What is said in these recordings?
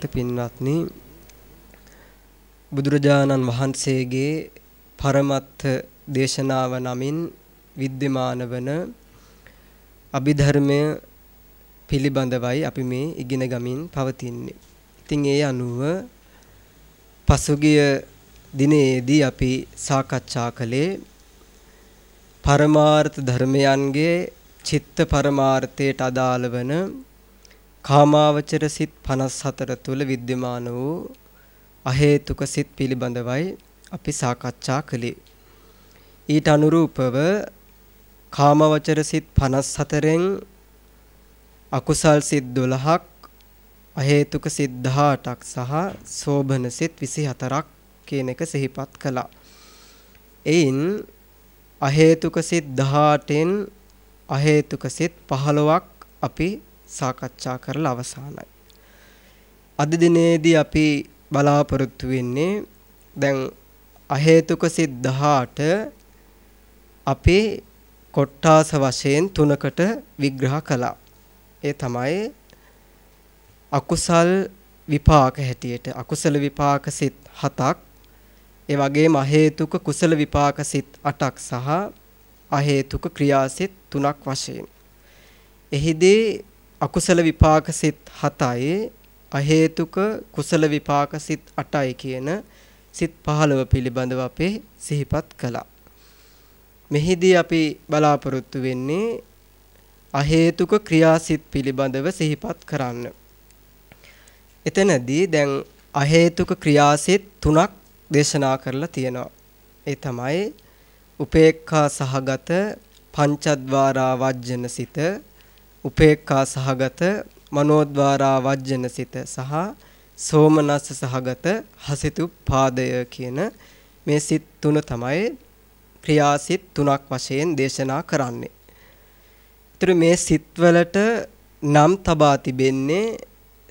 ශ්‍රද්ධාවන්ත පින්වත්නි බුදුරජාණන් වහන්සේගේ පරමත්ත දේශනාව නමින් විද්‍යමාන වන අභිධර්මය පිළිබඳවයි අපි මේ ඉගෙන ගමින් පවතින්නේ. ඉතින් ඒ අනුව පසුගිය දිනේදී අපි සාකච්ඡා කළේ පරමාර්ථ ධර්මයන්ගේ චිත්ත පරමාර්ථයට අදාළ වන කාමාවචර සිත් 54 තුල विद्यमान වූ අහේතුක සිත් පිළිබඳවයි අපි සාකච්ඡා කළේ. ඊට අනුරූපව කාමවචර සිත් 54න් අකුසල් සිත් 12ක් අහේතුක සිත් 18ක් සහ සෝභන සිත් 24ක් කියන එක සිහිපත් කළා. එයින් අහේතුක සිත් 18න් අහේතුක සිත් 15ක් අපි සාකච්ඡා කරලා අවසానයි. අද දිනේදී අපි බලාපොරොත්තු වෙන්නේ දැන් අහේතුක සිත් 18 අපේ කොට්ටාස වශයෙන් තුනකට විග්‍රහ කළා. ඒ තමයි අකුසල් විපාක හැටියට අකුසල විපාක සිත් 7ක් ඒ වගේම අහේතුක කුසල විපාක සිත් 8ක් සහ අහේතුක ක්‍රියා සිත් 3ක් වශයෙන්. එහිදී අකුසල විපාක සිත් 7යි අහේතුක කුසල විපාක සිත් 8යි කියන සිත් 15 පිළිබඳව අපේ සිහිපත් කළා. මෙහිදී අපි බලාපොරොත්තු වෙන්නේ අහේතුක ක්‍රියාසිත පිළිබඳව සිහිපත් කරන්න. එතනදී දැන් අහේතුක ක්‍රියාසිත තුනක් දේශනා කරලා තියෙනවා. ඒ තමයි උපේක්ඛා සහගත පංචද්වාරා වජ්ජන සිත, උපේක්ඛා සහගත මනෝද්වාරා වජ්ජන සිත සහ සෝමනස්ස සහගත හසිතුපාදය කියන මේ සිත් තුන තමයි ක්‍රියාසිත තුනක් වශයෙන් දේශනා කරන්නේ. ඒතර මේ සිත්වලට නම් තබා තිබෙන්නේ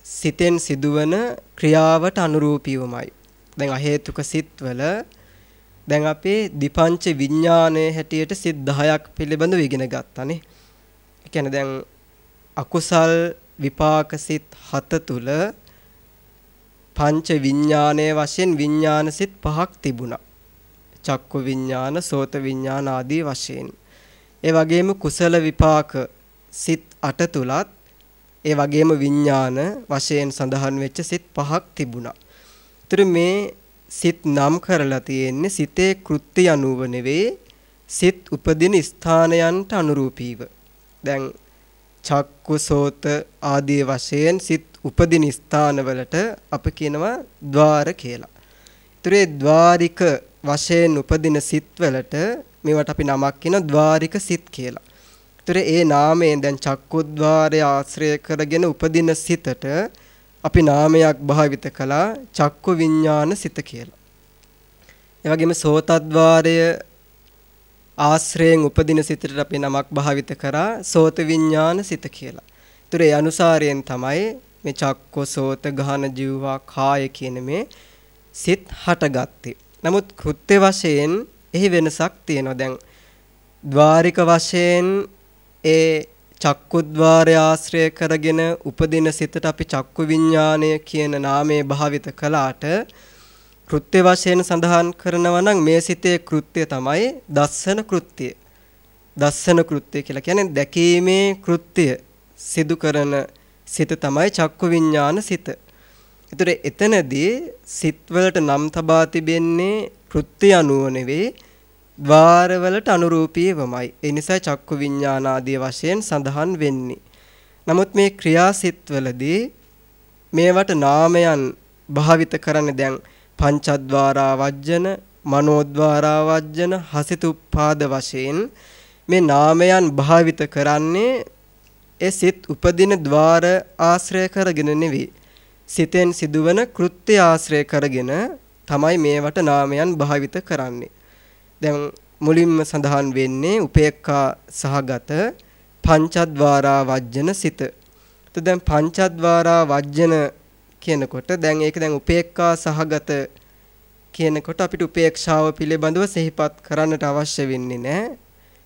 සිතෙන් සිදුවන ක්‍රියාවට අනුරූපීවමයි. දැන් අහේතුක සිත්වල දැන් අපේ දීපංච විඥානයේ හැටියට සිත් 10ක් පිළිබඳව ඉගෙන ගත්තානේ. ඒ කියන්නේ දැන් අකුසල් විපාක සිත් 7 තුල පංච විඥානයේ වශයෙන් විඥාන සිත් පහක් තිබුණා. චක්කු විඥාන, සෝත විඥාන ආදී වශයෙන්. ඒ වගේම කුසල විපාක සිත් 8 තුලත් ඒ වගේම විඥාන වශයෙන් සඳහන් වෙච්ච සිත් පහක් තිබුණා. ඒතර මේ සිත් නම් කරලා තියෙන්නේ සිතේ කෘත්‍ය අනුව නෙවෙයි සිත් උපදින ස්ථානයන්ට අනුරූපීව. දැන් චක්කු සෝත ආදී වශයෙන් සිත් උපදින ස්ථානවලට අප කියනවා ద్వාර කියලා. ඉතුරේ ద్వාරික වශයෙන් උපදින සිත්වලට මේවට අපි නමක් කියන ద్వාරික සිත් කියලා. ඉතුරේ ඒ නාමයෙන් දැන් චක්කුද්්වාරය ආශ්‍රය කරගෙන උපදින සිතට අපි නාමයක් භාවිත කළා චක්කු විඥාන සිත කියලා. එවැගේම සෝතද්්වාරය ආශ්‍රයෙන් උපදින සිතට අපි නමක් භාවිත කරා සෝත විඥාන සිත කියලා. ඒතර ඒ අනුසාරයෙන් තමයි මේ චක්ක සෝත ගහන ජීවා කාය කියන මේ සිත් හටගත්තේ. නමුත් කෘත්‍ය වශයෙන් එහි වෙනසක් තියෙනවා. දැන් ద్వාරික වශයෙන් ඒ චක්කුද්්වාරය ආශ්‍රය කරගෙන උපදින සිතට අපි චක්කු විඥානය කියන නාමය භාවිත කළාට කෘත්‍ය වශයෙන් සඳහන් කරනවා නම් මේ සිතේ කෘත්‍ය තමයි දස්සන කෘත්‍ය. දස්සන කෘත්‍ය කියලා කියන්නේ දැකීමේ කෘත්‍ය සිදු කරන සිත තමයි චක්කු විඥාන සිත. ඒතර එතනදී සිත්වලට නම් තබා තිබෙන්නේ කෘත්‍ය අනුව නෙවෙයි ద్వාරවලට අනුරූපීවමයි. ඒ නිසා චක්කු විඥාන ආදී වශයෙන් සඳහන් වෙන්නේ. නමුත් මේ ක්‍රියාසිටවලදී මේවට නාමයන් භාවිත කරන්නේ දැන් පංචද්වාරා වජ්ජන, මනෝද්වාරා වජ්ජන, හසිතුප්පාද වශයෙන් මේ නාමයන් භාවිත කරන්නේ ඒ සිත් උපදින ద్వාර ආශ්‍රය කරගෙන නෙවෙයි. සිතෙන් සිදුවන කෘත්‍ය ආශ්‍රය කරගෙන තමයි මේවට නාමයන් භාවිත කරන්නේ. දැන් මුලින්ම සඳහන් වෙන්නේ උපේක්ඛා සහගත පංචද්වාරා වජ්ජන සිත. දැන් පංචද්වාරා වජ්ජන කියනකොට දැන් ඒක දැන් උපේක්ඛා සහගත කියනකොට අපිට උපේක්ෂාව පිළිබඳව සිහිපත් කරන්නට අවශ්‍ය වෙන්නේ නැහැ.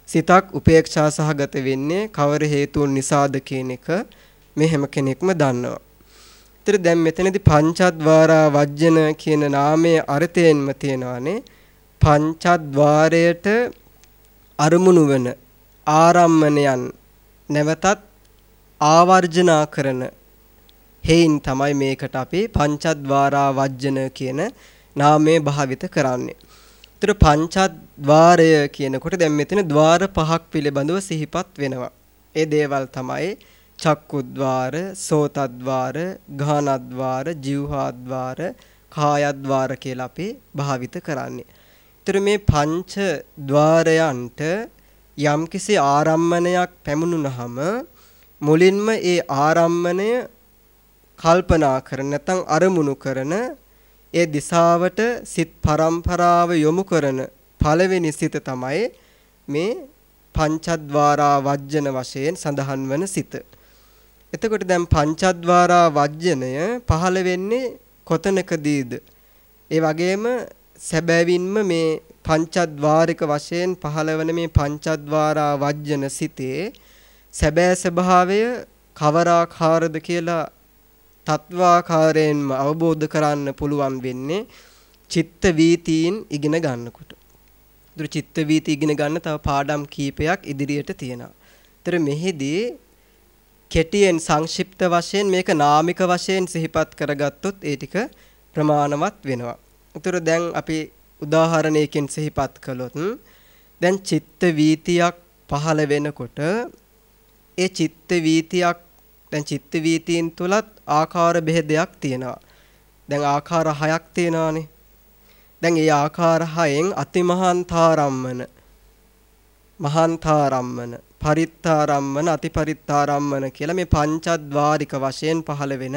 සිතක් උපේක්ෂා සහගත වෙන්නේ කවර හේතුන් නිසාද කියන එක මේ හැම කෙනෙක්ම දන්නවා. ඒතර දැන් මෙතනදී පංචද්වාරා වජ්ජන කියන නාමයේ අර්ථයෙන්ම තියෙනවානේ පංචද්වාරයට අරමුණු වන ආරම්මණයන් නැවතත් ආවර්ජනා කරන හේයින් තමයි මේකට අපි පංචද්වාරා වජ්ජන කියන නාමය භාවිත කරන්නේ. ඒතර පංචද්වාරය කියනකොට දැන් මෙතන ద్వාර පහක් පිළිබඳව සිහිපත් වෙනවා. ඒ දේවල් තමයි චක්කුද්්වාර, සෝතද්්වාර, ගානද්්වාර, ජීවහාද්්වාර, කායද්්වාර කියලා අපි භාවිත කරන්නේ. ඒතර මේ පංච ద్వාරයන්ට යම්කිසි ආරම්මණයක් පැමුණුනහම මුලින්ම ඒ ආරම්මණය කල්පනා කරන නැත්නම් අරමුණු කරන ඒ දිශාවට සිත් පරම්පරාව යොමු කරන පළවෙනි සිත තමයි මේ පංචද්වාරා වජ්ජන වශයෙන් සඳහන් වන සිත. එතකොට දැන් පංචද්වාරා වජ්ජනය පහළ වෙන්නේ කොතනකදීද? ඒ වගේම සැබෑවින්ම මේ පංචද්වාරික වශයෙන් පහළවන මේ පංචද්වාරා වජ්ජන සිතේ සැබෑ ස්වභාවය කවර ආකාරද කියලා තත්වාකාරයෙන්ම අවබෝධ කරන්න පුළුවන් වෙන්නේ චිත්ත වීතීන් ඉගෙන ගන්නකොට. ඒතර චිත්ත වීති ඉගෙන ගන්න තව පාඩම් කීපයක් ඉදිරියට තියෙනවා. ඒතර මෙහිදී කෙටියෙන් සංක්ෂිප්ත වශයෙන් මේක නාමික වශයෙන් සිහිපත් කරගත්තොත් ඒ ටික ප්‍රමාණවත් වෙනවා. ඒතර දැන් අපි උදාහරණයකින් සිහිපත් කළොත් දැන් චිත්ත වීතියක් පහළ වෙනකොට ඒ චිත්ත වීතියක් දැන් චිත්ත වීතීන් තුලත් ආකාර බෙහෙදයක් තියෙනවා. දැන් ආකාර හයක් තියෙනවානේ. දැන් ඒ ආකාර හයෙන් අතිමහාන්තාරම්මන මහාන්තාරම්මන පරිත්තාරම්මන අතිපරිත්තාරම්මන කියලා මේ පංචද්වාරික වශයෙන් පහළ වෙන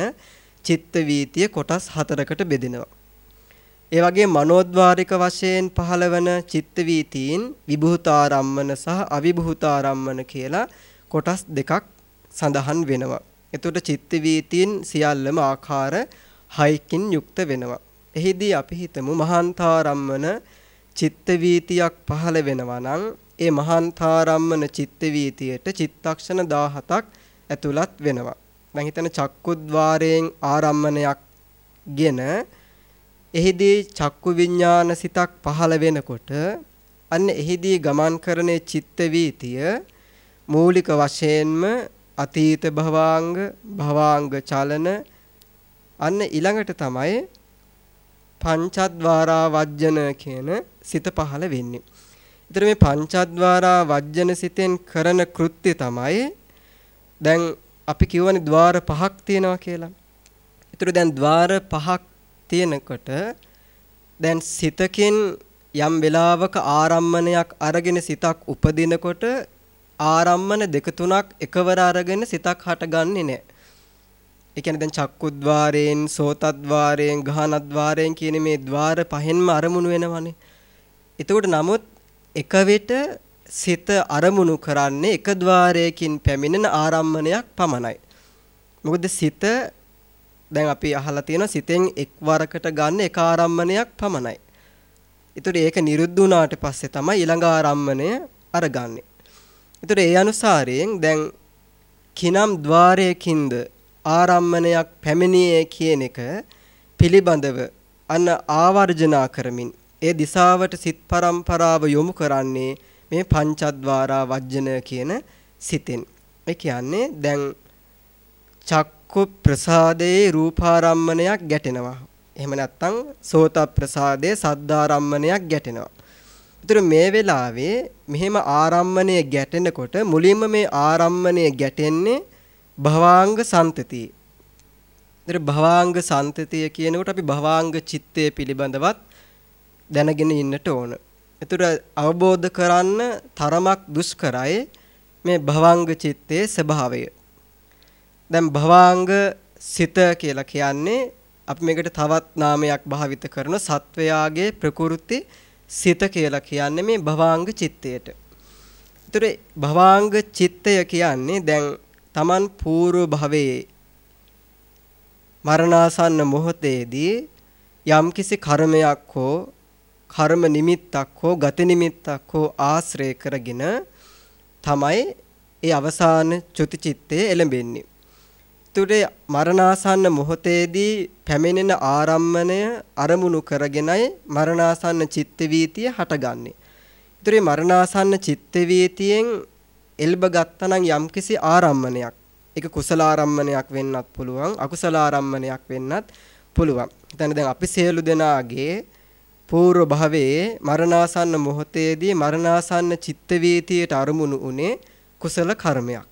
චිත්ත වීතිය කොටස් හතරකට බෙදෙනවා. ඒ වගේ මනෝද්වාරික වශයෙන් පහළවන චිත්ත වීතීන් විභූතාරම්මන සහ අවිභූතාරම්මන කියලා කොටස් දෙකක් සඳහන් වෙනවා. එතකොට චිත්ත වීතීන් සියල්ලම ආකාර 6කින් යුක්ත වෙනවා. එහිදී අපි හිතමු මහාන්තාරම්මන චිත්ත වීතියක් පහළ වෙනවා නම් ඒ මහාන්තාරම්මන චිත්ත වීතියට චිත්තක්ෂණ 17ක් ඇතුළත් වෙනවා. දැන් හිතන චක්කුද්්වාරයෙන් ආරම්මණයක් ගෙන එහිදී චක්කු විඥාන සිතක් පහළ වෙනකොට අන්න එහිදී ගමන් කරන චිත්ත වීතිය මූලික වශයෙන්ම අතීත භවාංග භවාංග චලන අන්න ඊළඟට තමයි පංචද්වාරා වජ්ජන කියන සිත පහළ වෙන්නේ. ඊතර මේ පංචද්වාරා වජ්ජන සිතෙන් කරන කෘත්‍ය තමයි දැන් අපි කියවනේ ద్వාර පහක් තියෙනවා කියලා. ඊතර දැන් ద్వාර පහක් තියෙනකොට දැන් සිතකින් යම් වෙලාවක ආරම්මණයක් අරගෙන සිතක් උපදිනකොට ආරම්මන දෙක තුනක් එකවර අරගෙන සිතක් හටගන්නේ නැහැ. ඒ කියන්නේ දැන් චක්කුද්්වාරයෙන්, සෝතද්්වාරයෙන්, ගහනද්්වාරයෙන් කියන මේ ద్వාර පහෙන්ම අරමුණු වෙනවනේ. එතකොට නමුත් එක වෙට සිත අරමුණු කරන්නේ එක ద్వාරයකින් පැමිණෙන ආරම්මණයක් පමණයි. මොකද සිත දැන් අපි අහලා තියෙනවා සිතෙන් එක් වරකට ගන්න එක ආරම්මණයක් පමණයි. ඒතකොට ඒක නිරුද්ධ වුණාට පස්සේ තමයි ඊළඟ ආරම්මණය අරගන්නේ. ඒතර ඒ අනුසාරයෙන් දැන් කිනම් ద్వාරයකින්ද ආරම්මණයක් පැමිණියේ කියන එක පිළිබඳව අන්න ආවර්ජනා කරමින් ඒ දිශාවට සිත් පරම්පරාව යොමු කරන්නේ මේ පංචද්වාරා වජ්ජන කියන සිතෙන්. ඒ කියන්නේ දැන් චක්කු ප්‍රසාදයේ රූපාරම්මණයක් ගැටෙනවා. එහෙම නැත්නම් සෝත ප්‍රසාදයේ සද්දාරම්මණයක් ගැටෙනවා. ඒතර මේ වෙලාවේ මෙහෙම ආරම්මණය ගැටෙනකොට මුලින්ම මේ ආරම්මණය ගැටෙන්නේ භවාංග සන්තතිය. ඒතර භවාංග සන්තතිය කියනකොට අපි භවාංග චිත්තය පිළිබඳවත් දැනගෙන ඉන්නට ඕන. ඒතර අවබෝධ කරන්න තරමක් දුෂ්කරයි මේ භවාංග චිත්තයේ ස්වභාවය. දැන් භවාංග සිත කියලා කියන්නේ අපි මේකට තවත් නාමයක් භාවිත කරන සත්වයාගේ ප්‍රകൃති සිත කියලා කියන්නේ මේ භවාංග චිත්තයට. ඒතර භවාංග චිත්තය කියන්නේ දැන් Taman పూర్ව භවයේ මරණාසන්න මොහොතේදී යම්කිසි කර්මයක් හෝ කර්ම නිමිත්තක් හෝ ගති නිමිත්තක් හෝ ආශ්‍රය කරගෙන තමයි ඒ අවසාන චුති චිත්තේ එළඹෙන්නේ. එතකොට මරණාසන්න මොහොතේදී පැමිණෙන ආරම්මණය අරමුණු කරගෙනයි මරණාසන්න චිත්ත වීතිය හටගන්නේ. ඒතරේ මරණාසන්න චිත්ත වීතියෙන් එල්බ ගත්තනම් යම්කිසි ආරම්මණයක් ඒක කුසල ආරම්මණයක් වෙන්නත් පුළුවන් අකුසල ආරම්මණයක් වෙන්නත් පුළුවන්. එතන දැන් අපි සියලු දෙනාගේ పూర్ව භවයේ මරණාසන්න මොහොතේදී මරණාසන්න චිත්ත වීතියට අරමුණු උනේ කුසල කර්මයක්.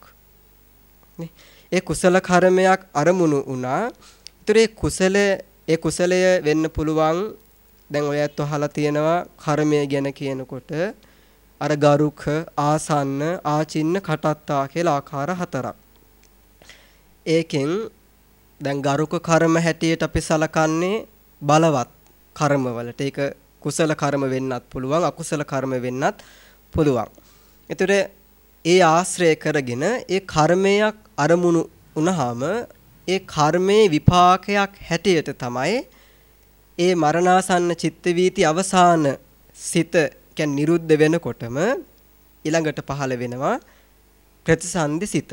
නේ ඒ කුසල කර්මයක් අරමුණු වුණා. ඒතර ඒ කුසල ඒ කුසලය වෙන්න පුළුවන් දැන් ඔයත් අහලා තියෙනවා කර්මය ගැන කියනකොට අර ගරුක ආසන්න ආචින්න කටත්තා කියලා ආකාර හතරක්. ඒකෙන් දැන් ගරුක කර්ම හැටියට අපි සලකන්නේ බලවත් කර්මවලට. ඒක කුසල කර්ම වෙන්නත් පුළුවන් අකුසල කර්ම වෙන්නත් පුළුවන්. ඒතර ඒ ආශ්‍රය කරගෙන ඒ කර්මයක් අරමුණු වුණාම ඒ කර්මයේ විපාකයක් හැටියට තමයි ඒ මරණාසන්න චිත්ත වීති අවසාන සිත කියන්නේ නිරුද්ධ වෙනකොටම ඊළඟට පහළ වෙනවා ප්‍රතිසන්දි සිත.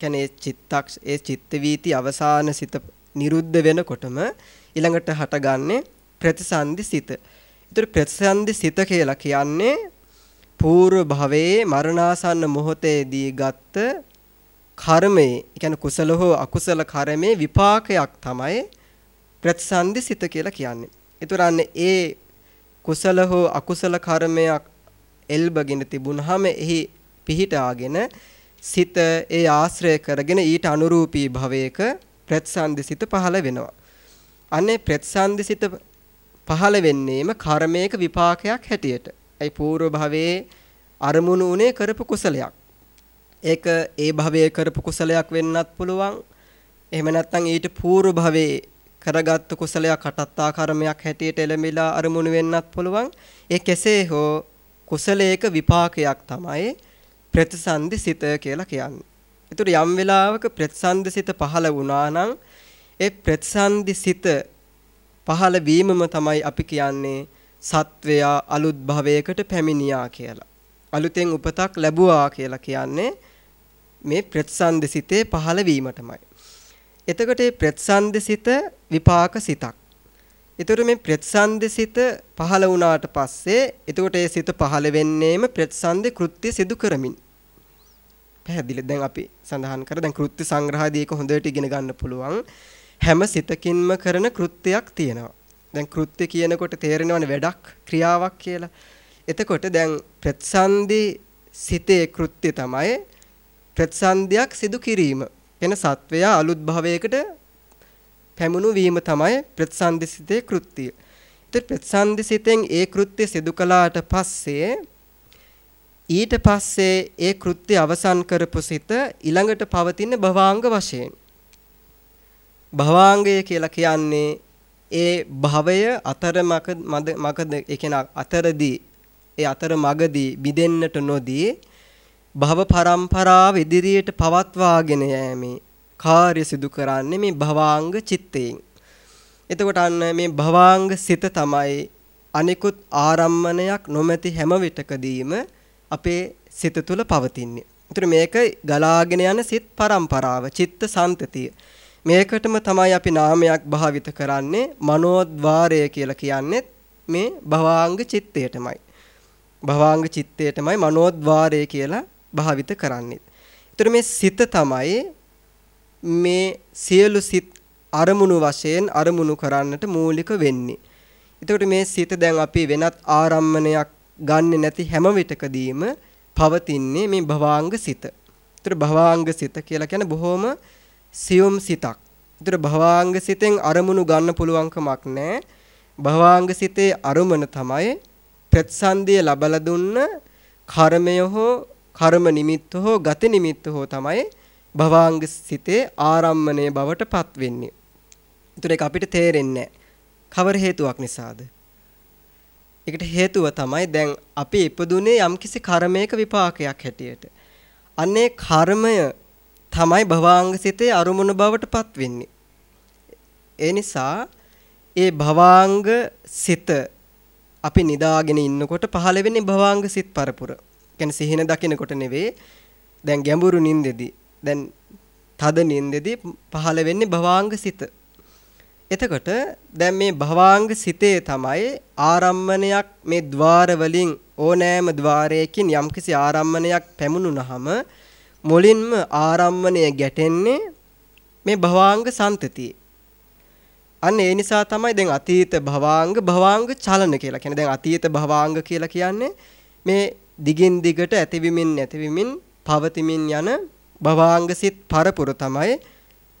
කියන්නේ චිත්තක්ෂ ඒ චිත්ත වීති අවසාන සිත නිරුද්ධ වෙනකොටම ඊළඟට හටගන්නේ ප්‍රතිසන්දි සිත. ඒතර ප්‍රතිසන්දි සිත කියලා කියන්නේ పూర్ව භවයේ මරණාසන්න මොහොතේදී ගත්ත කර්මයේ, කියන්නේ කුසල හෝ අකුසල කර්මයේ විපාකයක් තමයි ප්‍රතිසන්දි සිත කියලා කියන්නේ. ඒතරන්නේ ඒ කුසල හෝ අකුසල කර්මයක් එල්බගෙන තිබුණාම එහි පිහිටාගෙන සිත ඒ ආශ්‍රය කරගෙන ඊට අනුරූපී භවයක ප්‍රතිසන්දි සිත පහළ වෙනවා. අනේ ප්‍රතිසන්දි සිත පහළ වෙන්නේම කර්මයක විපාකයක් හැටියට. ඒ పూర్ව භවයේ අරමුණු උනේ කරපු කුසලයක්. ඒක ඒ භවයේ කරපු කුසලයක් වෙන්නත් පුළුවන්. එහෙම නැත්නම් ඊට పూర్ව භවයේ කරගත්තු කුසලයක් කටත්තා කර්මයක් හැටියට එළඹිලා අරමුණු වෙන්නත් පුළුවන්. ඒ කෙසේ හෝ කුසලයක විපාකයක් තමයි ප්‍රතිසන්දි සිත කියලා කියන්නේ. ඒතර යම් වෙලාවක ප්‍රතිසන්දි සිත පහළ වුණා නම් ඒ ප්‍රතිසන්දි සිත පහළ වීමම තමයි අපි කියන්නේ සත්වයා අලුත් භවයකට පැමිණියා කියලා. අලුතෙන් උපතක් ලැබුවා කියලා කියන්නේ මේ ප්‍රතිසන්දසිතේ පහළ වීමටමයි. එතකොට මේ ප්‍රතිසන්දසිත විපාක සිතක්. එතකොට මේ ප්‍රතිසන්දසිත පහළ වුණාට පස්සේ එතකොට ඒ සිත පහළ වෙන්නේම ප්‍රතිසන්ද කෘත්‍ය සිදු කරමින්. පැහැදිලි දැන් අපි සඳහන් කර දැන් කෘත්‍ය සංග්‍රහයේදී ඒක හොඳට ඉගෙන ගන්න පුළුවන්. හැම සිතකින්ම කරන කෘත්‍යයක් තියෙනවා. දැන් කෘත්‍ය කියනකොට තේරෙනවනේ වැඩක් ක්‍රියාවක් කියලා. එතකොට දැන් ප්‍රතිසන්දි සිතේ කෘත්‍ය තමයි ප්‍රතිසන්දියක් සිදු කිරීම. එන සත්වයා අලුත් භවයකට පැමුණු වීම තමයි ප්‍රතිසන්දි සිතේ කෘත්‍යය. ඉතින් ප්‍රතිසන්දි සිතෙන් ඒ කෘත්‍ය සිදු කළාට පස්සේ ඊට පස්සේ ඒ කෘත්‍ය අවසන් කරපු සිත ඊළඟට පවතින භවාංග වශයෙන් භවාංගය කියලා කියන්නේ ඒ භවය අතර මගද ඒ කියන්නේ අතරදී ඒ අතර මගදී බිදෙන්නට නොදී භව පරම්පරාව ඉදිරියට පවත්වාගෙන යෑමේ කාර්ය සිදු කරන්නේ මේ භවාංග චිත්තයෙන්. එතකොට අන්න මේ භවාංග සිත තමයි අනිකුත් ආරම්මණයක් නොමැති හැම විටකදීම අපේ සිත තුළ පවතින්නේ. ඒතර මේක ගලාගෙන යන සිත් පරම්පරාව, චිත්ත සන්තතිය. මේකටම තමයි අපි නාමයක් භාවිත කරන්නේ මනෝද්වාරය කියලා කියන්නේ මේ භවාංග චිත්තයටමයි. භවාංග චිත්තයටමයි මනෝද්වාරය කියලා භාවිත කරන්නේ. ඒතර මේ සිත තමයි මේ සියලු සිත් අරමුණු වශයෙන් අරමුණු කරන්නට මූලික වෙන්නේ. එතකොට මේ සිත දැන් අපි වෙනත් ආරම්මණයක් ගන්නෙ නැති හැම විටකදීම පවතින්නේ මේ භවාංග සිත. ඒතර භවාංග සිත කියලා කියන්නේ බොහොම සියුම් සිතක්. ඒතර භවාංග සිතෙන් අරමුණු ගන්න පුළුවන්කමක් නැහැ. භවාංග සිතේ අරමුණ තමයි ප්‍රතිසන්දිය ලබලා දුන්න කර්මය හෝ කර්ම නිමිත්ත හෝ ගති නිමිත්ත හෝ තමයි භවාංග සිතේ ආරම්මණය බවට පත් වෙන්නේ. ඒතර ඒක අපිට තේරෙන්නේ කවර හේතුවක් නිසාද? ඒකට හේතුව තමයි දැන් අපි ඉපදුනේ යම්කිසි කර්මයක විපාකයක් හැටියට. අන්නේ කර්මය තමයි භවාංග සිතේ අරුමුණු බවට පත් වෙන්නේ. ඒ නිසා ඒ භවාංග සිත අපි නිදාගෙන ඉන්නකොට පහළ වෙන්නේ භවාංග සිත් පරපුර. කියන්නේ සිහින දකිනකොට නෙවෙයි දැන් ගැඹුරු නින්දෙදී දැන් තද නින්දෙදී පහළ වෙන්නේ භවාංග සිත. එතකොට දැන් මේ භවාංග සිතේ තමයි ආරම්මණයක් මේ ద్వාර වලින් ඕනෑම ద్వාරයකින් යම්කිසි ආරම්මණයක් පැමුණුනහම මුලින්ම ආරම්මණය ගැටෙන්නේ මේ භවාංග සම්තතියේ. අන්න ඒ නිසා තමයි දැන් අතීත භවාංග භවාංග චලන කියලා කියන්නේ. දැන් අතීත භවාංග කියලා කියන්නේ මේ දිගින් දිගට ඇතිවිමින් නැතිවිමින් පවතිමින් යන භවාංග සිත් පරපුර තමයි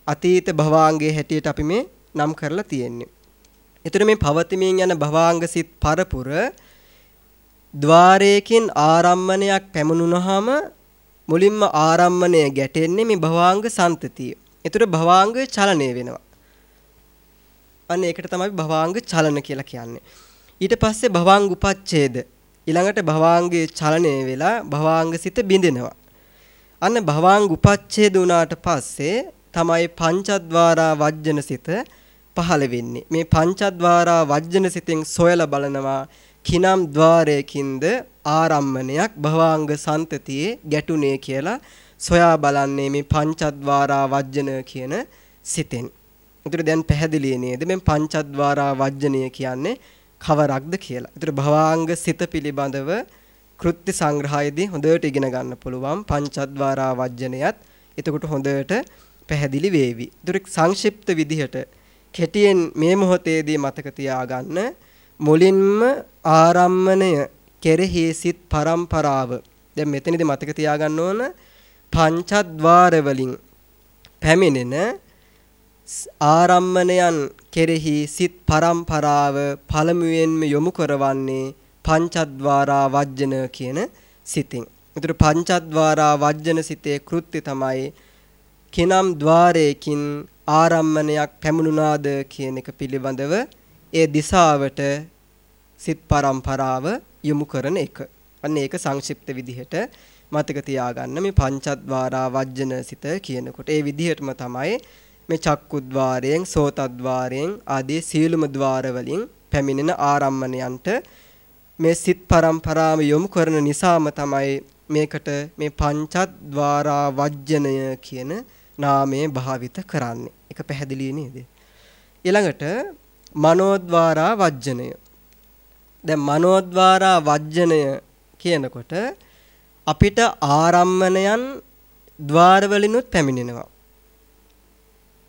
අතීත භවාංගයේ හැටියට අපි මේ නම් කරලා තියෙන්නේ. එතකොට මේ පවතිමින් යන භවාංග සිත් පරපුර ద్వාරයකින් ආරම්මණයක් පැමුණුනහම මුලින්ම ආරම්මණය ගැටෙන්නේ මේ භවාංග සන්තතිය. එතකොට භවාංග චලනය වෙනවා. අන්න ඒකට තමයි භවාංග චලන කියලා කියන්නේ. ඊට පස්සේ භවාංග උපච්ඡේද ඊළඟට භවාංගයේ චලනය වෙලා භවාංග සිත බිඳෙනවා. අන්න භවාංග උපච්ඡේද වුණාට පස්සේ තමයි පංචද්වාරා වජ්ජන සිත පහළ වෙන්නේ. මේ පංචද්වාරා වජ්ජන සිතෙන් සොයලා බලනවා කිනම් ద్వාරයකින්ද ආරම්මණයක් භවාංග සන්තතියේ ගැටුනේ කියලා සොයා බලන්නේ මේ පංචද්වාරා වජ්ජන කියන සිතෙන්. උතර දැන් පැහැදිලි නේද මේ පංචද්වාරා වජ්ජනය කියන්නේ කවරක්ද කියලා. උතර භවාංග සිත පිළිබඳව කෘත්‍ය සංග්‍රහයේදී හොඳට ඉගෙන ගන්න පුළුවන් පංචද්වාරා වජ්ජනයත් එතකොට හොඳට පැහැදිලි වේවි. උතර සංක්ෂිප්ත විදිහට කෙටියෙන් මේ මොහොතේදී මතක තියාගන්න මුලින්ම ආරම්මණය කෙරෙහි සිත් පරම්පරාව දැන් මෙතනදී මතක තියාගන්න ඕන පංචද්වාර වලින් පැමිණෙන ආරම්මණයන් කෙරෙහි සිත් පරම්පරාව පළමුවෙන්ම යොමු කරවන්නේ පංචද්වාරා වජ්ජන කියන සිතින්. ඒතර පංචද්වාරා වජ්ජන සිතේ කෘත්‍ය තමයි කිනම් ద్వාරයකින් ආරම්මණයක් පැමුණුනාද කියන එක පිළිබඳව ඒ දිශාවට සිත් පරම්පරාව යොමු කරන එක. අන්න ඒක සංක්ෂිප්ත විදිහට මතක තියාගන්න මේ පංචද්වාරා වජ්ජන සිත කියනකොට ඒ විදිහටම තමයි මේ චක්කු ద్వාරයෙන් සෝත ద్వාරයෙන් ආදී සීලුම ద్వාර වලින් පැමිණෙන ආරම්මණයන්ට මේ සිත් පරම්පරාම යොමු කරන නිසාම තමයි මේකට මේ පංචත් ద్వාරා වජ්ජනය කියන නාමය භාවිත කරන්නේ. ඒක පැහැදිලි නේද? ඊළඟට මනෝද්වාරා වජ්ජනය. දැන් මනෝද්වාරා වජ්ජනය කියනකොට අපිට ආරම්මණයන් ద్వාර වලිනුත් පැමිණෙනවා.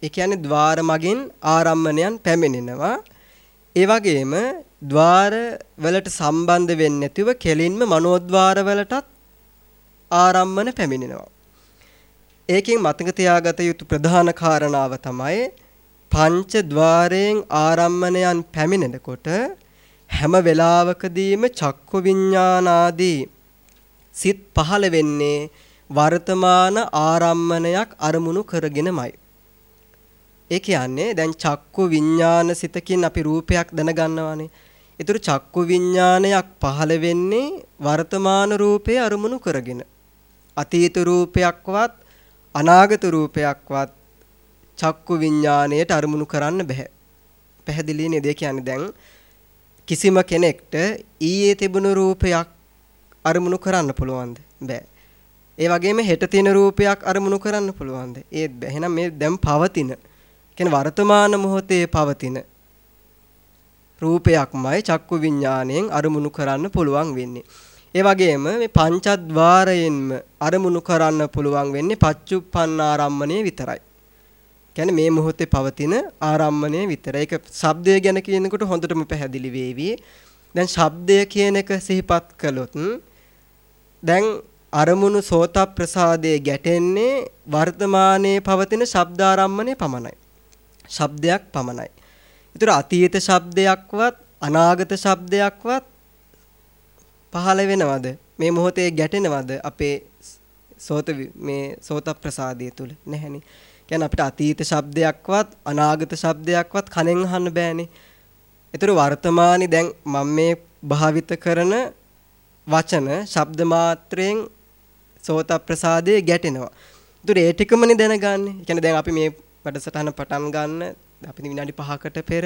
ඒ කියන්නේ ద్వාර මගින් ආරම්මණයන් පැමිණෙනවා. ඒ වගේම ద్వාර වලට සම්බන්ධ වෙන්නේ නැතිව කෙලින්ම මනෝද්වාර වලටත් ආරම්මන පැමිණෙනවා. ඒකෙන් මතක තියාගත යුතු ප්‍රධාන කාරණාව තමයි පංච ద్వාරයෙන් ආරම්මණයන් පැමිණෙනකොට හැම වෙලාවකදීම චක්ක විඥානාදී සිත් පහළ වෙන්නේ වර්තමාන ආරම්මණයක් අරමුණු කරගෙනමයි. ඒ කියන්නේ දැන් චක්කු විඥාන සිතකින් අපි රූපයක් දැනගන්නවානේ. ඒතර චක්කු විඥානයක් පහළ වෙන්නේ වර්තමාන රූපේ අරමුණු කරගෙන. අතීත රූපයක්වත් අනාගත රූපයක්වත් චක්කු විඥාණයට අරමුණු කරන්න බෑ. පැහැදිලි නේද? ඒ කියන්නේ දැන් කිසිම කෙනෙක්ට ඊයේ තිබුණු රූපයක් අරමුණු කරන්න පුළුවන්ද? බෑ. ඒ වගේම හෙට තියෙන රූපයක් අරමුණු කරන්න පුළුවන්ද? ඒත් බෑ. එහෙනම් මේ දැන් පවතින කියන්නේ වර්තමාන මොහොතේ පවතින රූපයක්මයි චක්කු විඥාණයෙන් අරමුණු කරන්න පුළුවන් වෙන්නේ. ඒ වගේම මේ පංචද්වාරයෙන්ම අරමුණු කරන්න පුළුවන් වෙන්නේ පච්චුප්පන්නාරම්මණය විතරයි. කියන්නේ මේ මොහොතේ පවතින ආරම්මණය විතරයි. ඒක ශබ්දය ගැන කියනකොට හොඳටම පැහැදිලි වේවි. දැන් ශබ්දය කියන එක සිහිපත් කළොත් දැන් අරමුණු සෝත ප්‍රසාදයේ ගැටෙන්නේ වර්තමානයේ පවතින ශබ්දාරම්මණය පමණයි. ශබ්දයක් පමණයි. ඒතර අතීත ශබ්දයක්වත් අනාගත ශබ්දයක්වත් පහළ වෙනවද? මේ මොහොතේ ගැටෙනවද අපේ සෝත මේ සෝත ප්‍රසාදය තුල නැහැනේ. කියන්නේ අපිට අතීත ශබ්දයක්වත් අනාගත ශබ්දයක්වත් කනෙන් අහන්න බෑනේ. ඒතර වර්තමානයේ දැන් මම මේ භාවිත කරන වචන ශබ්ද මාත්‍රයෙන් සෝත ප්‍රසාදයේ ගැටෙනවා. ඒතර ඒ ටිකමනේ දැනගන්නේ. කියන්නේ දැන් අපි මේ වැඩසටහන පටන් ගන්න අපි විනාඩි 5කට පෙර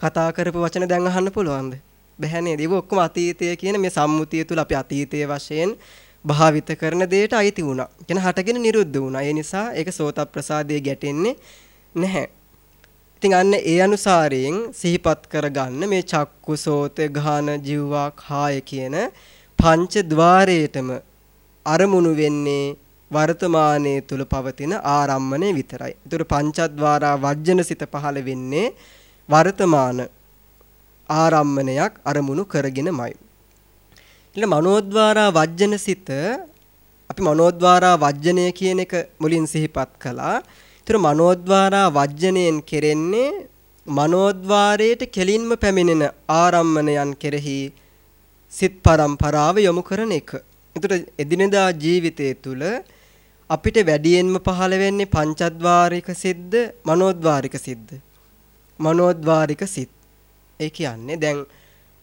කතා කරපු වචන දැන් අහන්න පුළුවන්ද? බැහැ නේද? ඒක ඔක්කොම අතීතය කියන මේ සම්මුතිය තුල අපි අතීතයේ වශයෙන් භාවිත කරන දෙයට අයිති වුණා. කියන හටගෙන නිරුද්ධ වුණා. ඒ නිසා ඒක සෝත ප්‍රසාදයේ ගැටෙන්නේ නැහැ. ඉතින් අන්න ඒ අනුසාරයෙන් සිහිපත් කරගන්න මේ චක්කු සෝත ගාන ජීවා කාය කියන පංච ద్వාරයේටම අරමුණු වෙන්නේ වර්තමානයේ තුල පවතින ආරම්මණය විතරයි. ඒතර පංචද්වාරා වජ්ජන සිත පහළ වෙන්නේ වර්තමාන ආරම්මණයක් අරමුණු කරගෙනමයි. ඊළ මනෝද්වාරා වජ්ජන සිත අපි මනෝද්වාරා වජ්ජනය කියන එක මුලින් සිහිපත් කළා. ඒතර මනෝද්වාරා වජ්ජනයෙන් කෙරෙන්නේ මනෝද්වාරයට කෙලින්ම පැමිණෙන ආරම්මණයන් කෙරෙහි සිත් පරම්පරාව යොමු කරන එක. ඒතර එදිනෙදා ජීවිතය තුළ අපිට වැඩියෙන්ම පහළ වෙන්නේ පංචද්වාරික සිද්ද මනෝද්වාරික සිද්ද මනෝද්වාරික සිත් ඒ කියන්නේ දැන්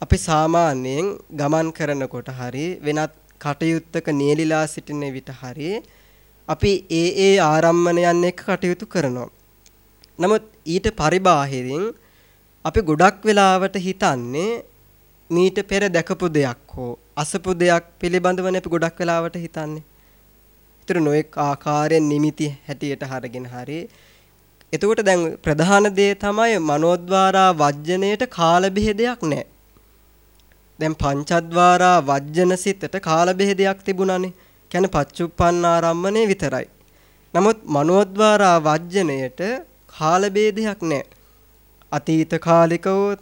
අපි සාමාන්‍යයෙන් ගමන් කරනකොට හරි වෙනත් කටයුත්තක නියලිලා සිටින විට හරි අපි ඒ ඒ ආරම්මණයන් එක්ක කටයුතු කරනවා. නමුත් ඊට පරිබාහිරින් අපි ගොඩක් වෙලාවට හිතන්නේ මීට පෙර දැකපු දෙයක් හෝ අසපු දෙයක් පිළිබඳවනේ අපි ගොඩක් වෙලාවට හිතන්නේ. ඒතර නොඑක් ආකාරයෙන් නිමිති හැටියට හරගෙන හරි එතකොට දැන් ප්‍රධාන දේ තමයි මනෝද්වාරා වජ්ජනයේට කාල බෙහෙදයක් නැහැ. දැන් පංචද්වාරා වජ්ජන සිතට කාල බෙහෙදයක් තිබුණානේ. කියන්නේ පච්චුප්පන්නාරම්මනේ විතරයි. නමුත් මනෝද්වාරා වජ්ජනයට කාල බෙහෙදයක් නැහැ. අතීත කාලිකවොත්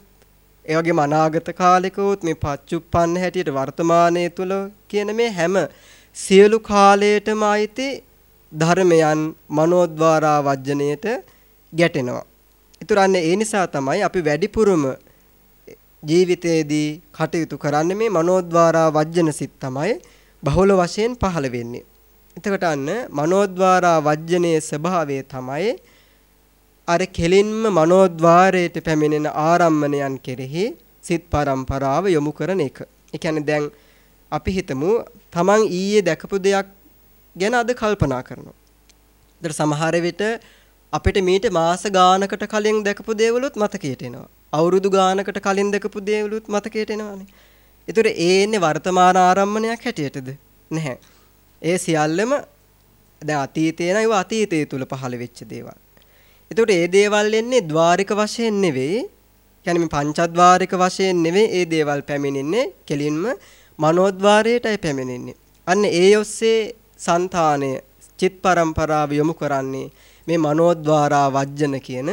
ඒ වගේම අනාගත කාලිකවොත් මේ පච්චුප්පන්න හැටියට වර්තමානයේ තුල කියන මේ හැම සියලු කාලයටම අයිති ධර්මයන් මනෝද්වාරා වජ්ජනයට ගැටෙනවා. ඉතුරන්නේ ඒ නිසා තමයි අපි වැඩිපුරම ජීවිතයේදී කටයුතු කරන්නේ මේ මනෝද්වාරා වජ්ජන සිත් තමයි බහුල වශයෙන් පහළ වෙන්නේ. එතකොට අන්න මනෝද්වාරා වජ්ජනයේ ස්වභාවය තමයි අර කෙලින්ම මනෝද්වාරයට පැමිණෙන ආරම්මණයන් කෙරෙහි සිත් පරම්පරාව යොමු කරන එක. ඒ කියන්නේ දැන් අපි හිතමු තමන් ඊයේ දැකපු දෙයක් ගැන අද කල්පනා කරනවා. ඒතර සමහර විට අපිට මීට මාස ගානකට කලින් දැකපු දේවලුත් මතකයට එනවා. අවුරුදු ගානකට කලින් දැකපු දේවලුත් මතකයට එනවානේ. ඒතර ඒ එන්නේ වර්තමාන ආරම්මණයක් හැටියටද? නැහැ. ඒ සියල්ලම දැන් අතීතේ නේව අතීතයේ තුල පහළ වෙච්ච දේවල්. එතකොට ඒ දේවල් එන්නේ ద్వාරික වශයෙන් නෙවෙයි. කියන්නේ මේ පංචද්වාරික වශයෙන් නෙවෙයි ඒ දේවල් පැමිණෙන්නේ කෙලින්ම මනෝද්වාරයටයි පැමිණෙන්නේ. අන්න ඒ ඔස්සේ సంతානය චිත් පරම්පරාව යොමු කරන්නේ මේ මනෝද්වාරා වජ්ජන කියන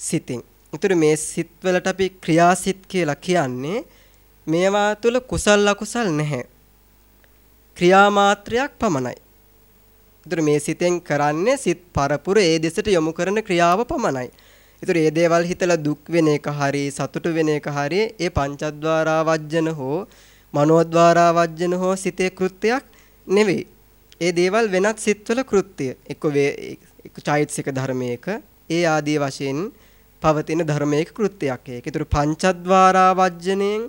සිතින්. ඒතර මේ සිත්වලට අපි ක්‍රියාසිත කියලා කියන්නේ මේවා තුල කුසල් අකුසල් නැහැ. ක්‍රියා මාත්‍රයක් පමණයි. ඒතර මේ සිතෙන් කරන්නේ සිත් පරපුර ඒ දෙසට යොමු කරන ක්‍රියාව පමණයි. ඒතර මේ දේවල් හිතලා දුක් වෙන එක හරි සතුට වෙන එක හරි ඒ පංචද්වාරා වජ්ජන හෝ මනෝද්වාරා වජ්ජන හෝ සිතේ කෘත්‍යයක් නෙවෙයි. ඒ දේවල් වෙනත් සිත්වල කෘත්‍ය. එක්ක චෛතසික ධර්මයක ඒ ආදී වශයෙන් පවතින ධර්මයක කෘත්‍යයක් ඒක. ඒතර පංචද්වාරා වජ්ජණයෙන්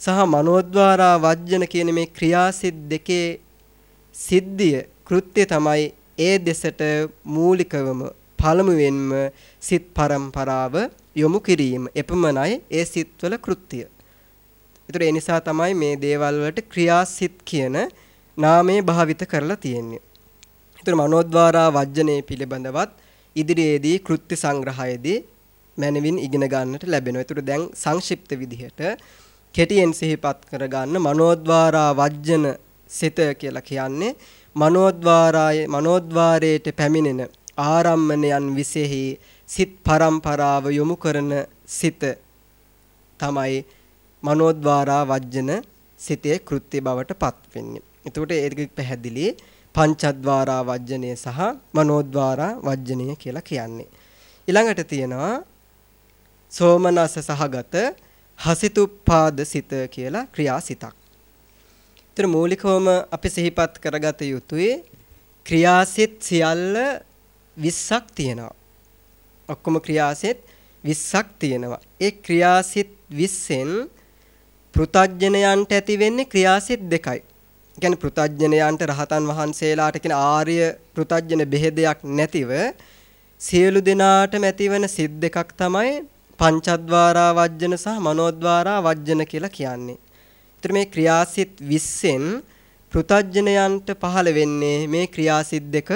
සහ මනෝද්වාරා වජ්ජන කියන මේ ක්‍රියාසිට දෙකේ සිද්ධිය කෘත්‍ය තමයි ඒ දෙසට මූලිකවම පළමුවෙන්ම සිත් පරම්පරාව යොමු කිරීම. එපමණයි ඒ සිත්වල කෘත්‍ය. ඒතර ඒ නිසා තමයි මේ දේවල් වලට ක්‍රියාසිට කියන නාමය භාවිත කරලා තියෙන්නේ. ඒතර මනෝද්වාරා වජ්ජනේ පිළිබඳවත් ඉදිරියේදී කෘත්‍ය සංග්‍රහයේදී මනවින් ඉගෙන ගන්නට ලැබෙනවා. ඒතර දැන් සංක්ෂිප්ත විදිහට කෙටියෙන් සිහිපත් කරගන්න මනෝද්වාරා වජ්ජන සිත කියලා කියන්නේ මනෝද්වාරායේ මනෝද්වාරයට පැමිණෙන ආරම්මණයන් විසෙහි සිත් පරම්පරාව යොමු කරන සිත තමයි මනෝද්වාරා වජ්ජන සිතේ කෘත්‍ය බවට පත් වෙන්නේ. එතකොට ඒක පැහැදිලි පංචද්වාරා වජ්ජනය සහ මනෝද්වාරා වජ්ජනය කියලා කියන්නේ. ඊළඟට තියෙනවා සෝමනස සහගත හසිතුප්පාද සිත කියලා ක්‍රියාසිතක්. ඒතර මූලිකවම අපි සිහිපත් කරගත යුතුයි ක්‍රියාසිත සියල්ල 20ක් තියෙනවා. ඔක්කොම ක්‍රියාසිත 20ක් තියෙනවා. ඒ ක්‍රියාසිත 20න් පෘතජ්ජනයන්ට ඇති වෙන්නේ ක්‍රියාසිත දෙකයි. කියන්නේ පෘතජ්ජනයන්ට රහතන් වහන්සේලාට කියන ආර්ය පෘතජ්ජන බෙහෙදයක් නැතිව සියලු දෙනාටම ඇතිවන සිත් දෙකක් තමයි පංචද්වාරා වජ්ජන සහ මනෝද්වාරා වජ්ජන කියලා කියන්නේ. ඒතර මේ ක්‍රියාසිත 20න් පෘතජ්ජනයන්ට පහළ වෙන්නේ මේ ක්‍රියාසිට දෙක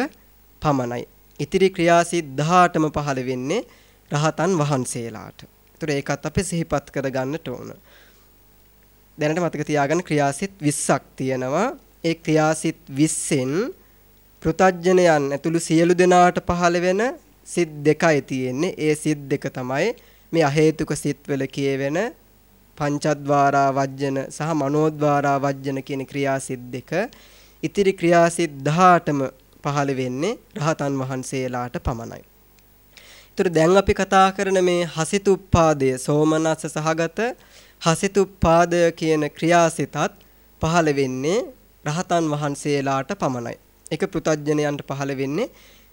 පමණයි. ඉතිරි ක්‍රියාසිට 18ම පහළ වෙන්නේ රහතන් වහන්සේලාට. ඒතර ඒකත් අපි සිහිපත් කරගන්නට ඕන. දැනට මතක තියාගන්න ක්‍රියාසිට 20ක් තියෙනවා. ඒ ක්‍රියාසිට 20න් පෘතජ්ජනයන් ඇතුළු සියලු දෙනාට පහළ වෙන සිත් දෙකයි තියෙන්නේ. ඒ සිත් දෙක තමයි මේ අහේතුක සිත්වල කියවෙන පංචද්වාරා වජ්ජන සහ මනෝද්වාරා වජ්ජන කියන ක්‍රියාසිට දෙක. ඉතිරි ක්‍රියාසිට 18ම පහළ වෙන්නේ රහතන් වහන්සේලාට පමණයි. ඒතර දැන් අපි කතා කරන මේ හසිතුප්පාදය සෝමනස්ස සහගත හසිතුප්පාදය කියන ක්‍රියාසිතත් පහළ වෙන්නේ රහතන් වහන්සේලාට පමණයි. ඒක පෘතජ්ජනයන්ට පහළ වෙන්නේ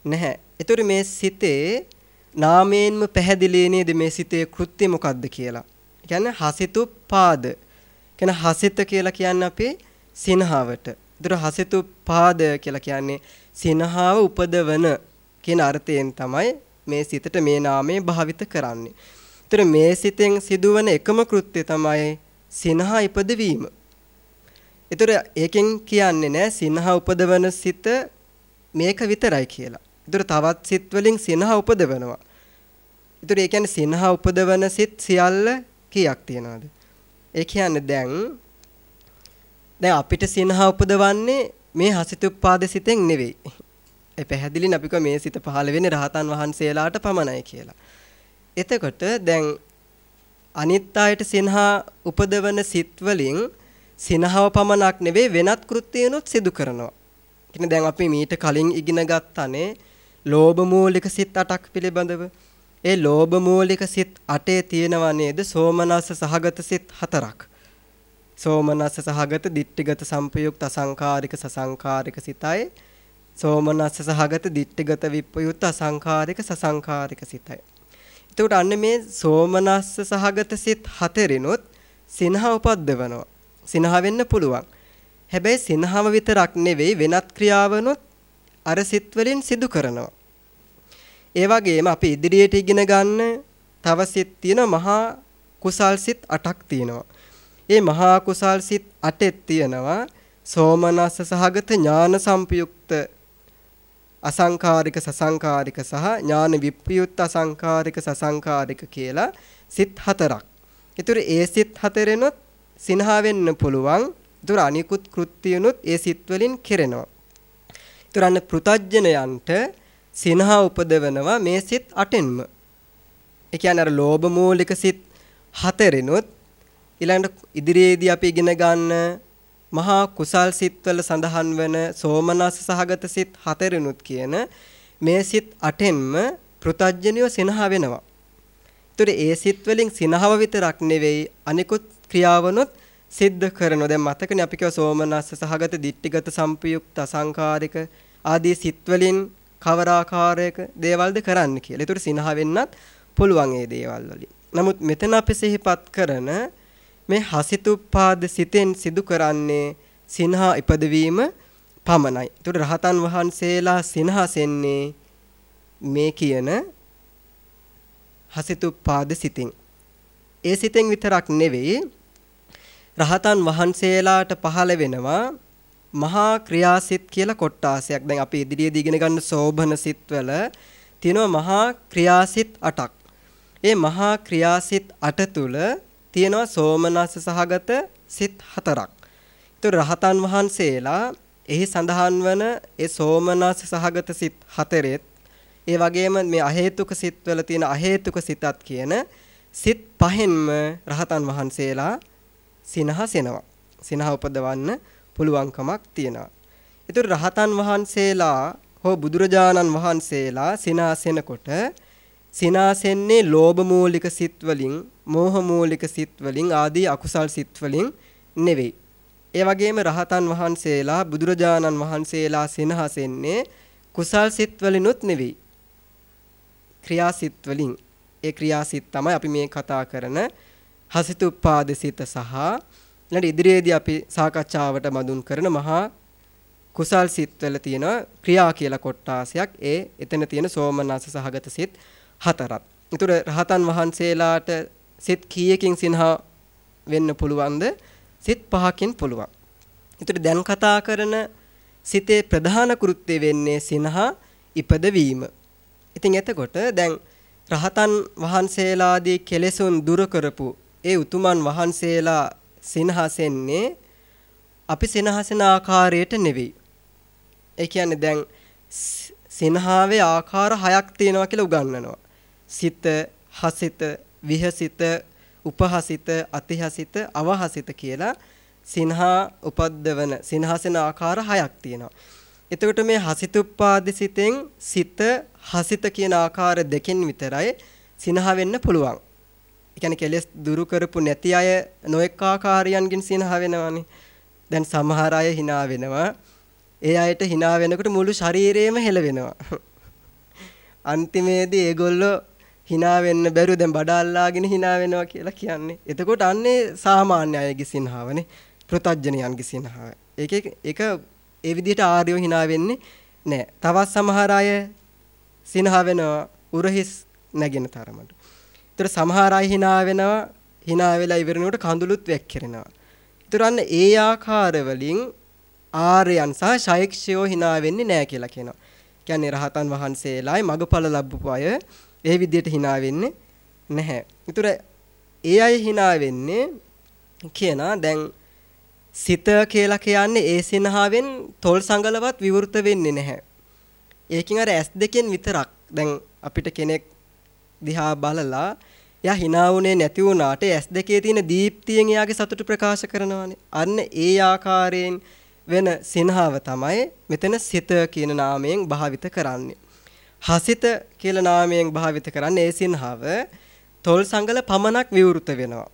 නැහැ. ඒතර මේ සිතේ නාමයෙන්ම පැහැදිලි නේද මේ සිතේ කෘත්‍ය මොකක්ද කියලා. කියන්නේ හසිතුප්පාද. කියන හසිත කියලා කියන්නේ අපේ සිනහවට. ඒතර හසිතුප්පාද කියලා කියන්නේ සිනහව උපදවන කියන අර්ථයෙන් තමයි මේ සිතට මේ නාමය භාවිත කරන්නේ. ඒතර මේ සිතෙන් සිදුවන එකම කෘත්‍යය තමයි සිනහ ඉපදවීම. ඒතර ඒකෙන් කියන්නේ නෑ සිනහ උපදවන සිත මේක විතරයි කියලා. ඒතර තවත් සිත් වලින් සිනහ උපදවනවා. ඒතර ඒ කියන්නේ සිනහ උපදවන සිත් සියල්ල කීයක් තියනවද? ඒ කියන්නේ දැන් දැන් අපිට සිනහ උපදවන්නේ මේ හසිතුප්පාද සිතෙන් නෙවෙයි. ඒ පැහැදිලිනේ අපි මේ සිත පහළ වෙන්නේ රහතන් වහන්සේලාට පමණයි කියලා. එතකොට දැන් අනිත් අයට සිනහා උපදවන සිත් වලින් සිනහව පමණක් නෙවෙයි වෙනත් කෘත්‍යයනොත් සිදු කරනවා. කියන්නේ දැන් අපි මීට කලින් ඉගෙන ගත්තානේ ලෝභ මූලික සිත් 8ක් පිළිබඳව. ඒ ලෝභ මූලික සිත් 8 තියෙනවා නේද? සෝමනස්ස සහගත සිත් 4ක්. සෝමනස්ස සහගත දිට්ඨිගත සංපයුක්ත අසංකාරික සසංකාරික සිතයි සෝමනස්ස සහගත දිට්ඨිගත විප්පයුත් අසංකාරික සසංකාරික සිතයි. එතකොට අන්න මේ සෝමනස්ස සහගත සිත් හතරිනුත් සිනහ උපද්දවනවා. සිනහ වෙන්න පුළුවන්. හැබැයි සිනහම විතරක් නෙවෙයි වෙනත් ක්‍රියාවනොත් අර සිත් වලින් සිදු කරනවා. ඒ වගේම අපි ඉදිරියට ඉගෙන ගන්න තව සිත් තියෙන මහා කුසල් සිත් 8ක් තියෙනවා. ඒ මහා කුසල් සිත් 8ක් තියෙනවා සෝමනස්ස සහගත ඥාන සම්පයුක්ත අසංකාරික සසංකාරික සහ ඥාන විප්‍රයුක්ත අසංකාරික සසංකාරික කියලා සිත් හතරක්. ඒතර ඒ සිත් හතරෙනොත් සිනහා වෙන්න පුළුවන්. ඒතර අනිකුත් කෘත්‍යයනොත් ඒ සිත් වලින් කෙරෙනවා. ඒතර අන්න පෘතජ්ජනයන්ට සිනහා උපදවනවා මේ සිත් අටෙන්ම. ඒ කියන්නේ අර ලෝභ මූලික සිත් හතරෙනොත් ඊළඟට ඉදිරියේදී අපි ඉගෙන ගන්න මහා කුසල් සිත්වල සඳහන් වන සෝමනස්ස සහගත සිත් හතරිනුත් කියන මේ සිත් අටෙන්ම පෘතජ්ජනියව සිනහ වෙනවා. ඒතර ඒ සිත් වලින් සිනහව විතරක් නෙවෙයි අනිකුත් ක්‍රියාවනොත් සිද්ධ කරනවා. දැන් මතකනේ අපි කියව සෝමනස්ස සහගත දිට්ඨිගත සම්පයුක්ත අසංකාරික ආදී සිත් වලින් කවර ආකාරයක දේවල්ද කරන්න කියලා. ඒතර සිනහ වෙන්නත් පුළුවන් ඒ දේවල් වලින්. නමුත් මෙතන අපි සිහිපත් කරන මේ හසිතුප්පාද සිතෙන් සිදු කරන්නේ සිනහා ඉපදවීම පමණයි. ඒතර රහතන් වහන්සේලා සිනහසෙන්නේ මේ කියන හසිතුප්පාද සිතින්. ඒ සිතෙන් විතරක් නෙවෙයි රහතන් වහන්සේලාට පහළ වෙනවා මහා ක්‍රියාසිත කියලා කොටාසයක්. දැන් අපි ඉදිරියේදී ඉගෙන ගන්න සෝභන සිත්වල තියෙනවා මහා ක්‍රියාසිත 8ක්. ඒ මහා ක්‍රියාසිත 8 තුල තියෙනවා සෝමනස්ස සහගත සිත් හතරක්. ඒතර රහතන් වහන්සේලා එහි සඳහන් වන ඒ සෝමනස්ස සහගත සිත් හතරෙත් ඒ වගේම මේ අහේතුක සිත්වල තියෙන අහේතුක සිතත් කියන සිත් පහෙන්ම රහතන් වහන්සේලා සිනහසෙනවා. සිනහ උපදවන්න පුළුවන්කමක් තියෙනවා. ඒතර රහතන් වහන්සේලා හෝ බුදුරජාණන් වහන්සේලා සිනහසෙනකොට සිනාසෙන්නේ ලෝභ මූලික සිත් වලින් මෝහ මූලික සිත් වලින් ආදී අකුසල් සිත් වලින් නෙවෙයි. ඒ වගේම රහතන් වහන්සේලා බුදුරජාණන් වහන්සේලා සිනහසෙන්නේ කුසල් සිත් වලිනුත් නෙවෙයි. ක්‍රියා සිත් වලින්. ඒ ක්‍රියා සිත් තමයි අපි මේ කතා කරන හසිතුප්පාද සිත සහ ඊළඟ ඉදිරියේදී අපි සාකච්ඡාවට මදුන් කරන මහා කුසල් සිත්වල තියෙන ක්‍රියා කියලා කොටාසයක් ඒ එතන තියෙන සෝමනස්ස සහගත සිත් හතරක්. ඒතර රහතන් වහන්සේලාට සිත් කීයකින් සිනහ වෙන්න පුළුවන්ද? සිත් පහකින් පුළුවන්. ඒතර දැන් කතා කරන සිතේ ප්‍රධාන කෘත්‍ය වෙන්නේ සිනහා ඉපදවීම. ඉතින් එතකොට දැන් රහතන් වහන්සේලාදී කෙලෙසුන් දුරු කරපු ඒ උතුමන් වහන්සේලා සිනහසෙන්නේ අපි සිනහසන ආකාරයට නෙවෙයි. ඒ කියන්නේ දැන් සිනහාවේ ආකාර හයක් තියෙනවා කියලා උගන්වනවා. සිත, හසිත, විහසිත, උපහසිත, අතිහසිත, අවහසිත කියලා සිනහා උපද්දවන සිනහසන ආකාර හයක් තියෙනවා. එතකොට මේ හසිතුප්පාදිසිතෙන් සිත හසිත කියන ආකාර දෙකෙන් විතරයි සිනහ වෙන්න පුළුවන්. ඒ කියන්නේ කෙලෙස් දුරු කරපු නැති අය නොඑක ආකාරයන්ගෙන් සිනහ වෙනවානේ. දැන් සමහර අය hina වෙනවා. ඒ අයට hina වෙනකොට මුළු ශරීරයම හෙලවෙනවා. අන්තිමේදී ඒගොල්ලෝ hina වෙන්න බැරුව දැන් බඩ අල්ලාගෙන hina වෙනවා කියලා කියන්නේ. එතකොට අන්නේ සාමාන්‍ය අයගේ සිනහවනේ. පෘතජ්ජනයන්ගේ සිනහව. ඒක ඒක ඒ විදිහට ආර්යෝ hina වෙන්නේ නැහැ. තවත් සමහර අය සිනහ වෙනවා උරහිස් නැගෙන තරමට. ඒතර සමහර අය hina වෙනවා hina වෙලා ඉවරනකොට කඳුළුත් වැක්කිරෙනවා. ඒතර අන්න ඒ ආකාර වලින් ආර්යයන් සහ ශෛක්ෂයෝ hina වෙන්නේ නැහැ කියලා කියනවා. කියන්නේ රහතන් වහන්සේලායි මගඵල ලැබපු අය ඒ විදිහට hina වෙන්නේ නැහැ. ඒතර ඒ අය hina වෙන්නේ කියනා දැන් සිත කියලා කියන්නේ ඒ සිනහාවෙන් තොල් සංගලවත් විවෘත වෙන්නේ නැහැ. ඒකින් අර ඇස් දෙකෙන් විතරක් දැන් අපිට කෙනෙක් දිහා බලලා එයා hina වුණේ නැති වුණාට ඇස් දෙකේ තියෙන දීප්තියෙන් එයාගේ සතුට ප්‍රකාශ කරනවානේ. අන්න ඒ ආකාරයෙන් වෙන සිනහව තමයි මෙතන සිත කියන නාමයෙන් භාවිත කරන්නේ. හසිත කියලා නාමයෙන් භාවිත කරන්නේ ඒ සිනහව තොල් සංගල පමණක් විවෘත වෙනවා.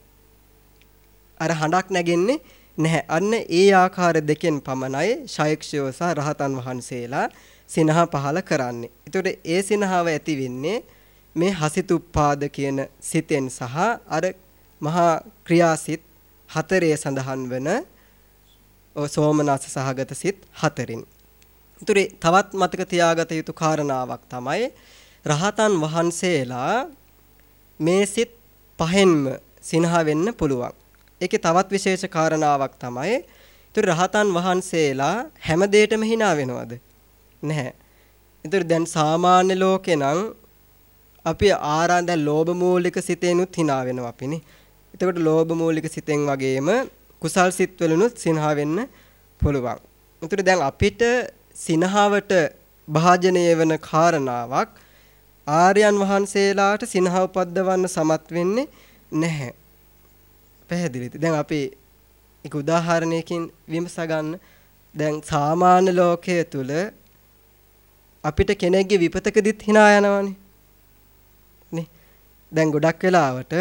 අර හඬක් නැගෙන්නේ නැහැ. අන්න ඒ ආකාර දෙකෙන් පමණයි ශෛක්ෂයෝ සහ රහතන් වහන්සේලා සිනහ පහල කරන්නේ. ඒතකොට ඒ සිනහව ඇති වෙන්නේ මේ හසිතුප්පාද කියන සිතෙන් සහ අර මහා ක්‍රියාසිත හතරේ සඳහන් වන සෝමනස්ස සහගත සිත් හතරින්. ඉතුරු තවත් මතක තියාගත යුතු කාරණාවක් තමයි රහතන් වහන්සේලා මේ සිත් පහෙන්ම සිනහ වෙන්න පුළුවන්. ඒකේ තවත් විශේෂ කාරණාවක් තමයි ඉතින් රහතන් වහන්සේලා හැම දෙයකම hina වෙනවද? නැහැ. ඉතින් දැන් සාමාන්‍ය ලෝකේ නම් අපි ආරාම දැන් ලෝභ මූලික සිතේනුත් hina වෙනවා අපිනේ. එතකොට ලෝභ මූලික සිතෙන් වගේම කුසල් සිත් වලුනුත් සිනහ වෙන්න පුළුවන්. උතර දැන් අපිට සිනහවට භාජනය වෙන කාරණාවක් ආර්යයන් වහන්සේලාට සිනහ උපද්දවන්න සමත් වෙන්නේ නැහැ. පැහැදිලිද? දැන් අපි එක උදාහරණයකින් විමසා ගන්න. දැන් සාමාන්‍ය ලෝකයේ තුල අපිට කෙනෙක්ගේ විපතකදීත් hina යනවනේ. නේ? දැන් ගොඩක් වෙලාවට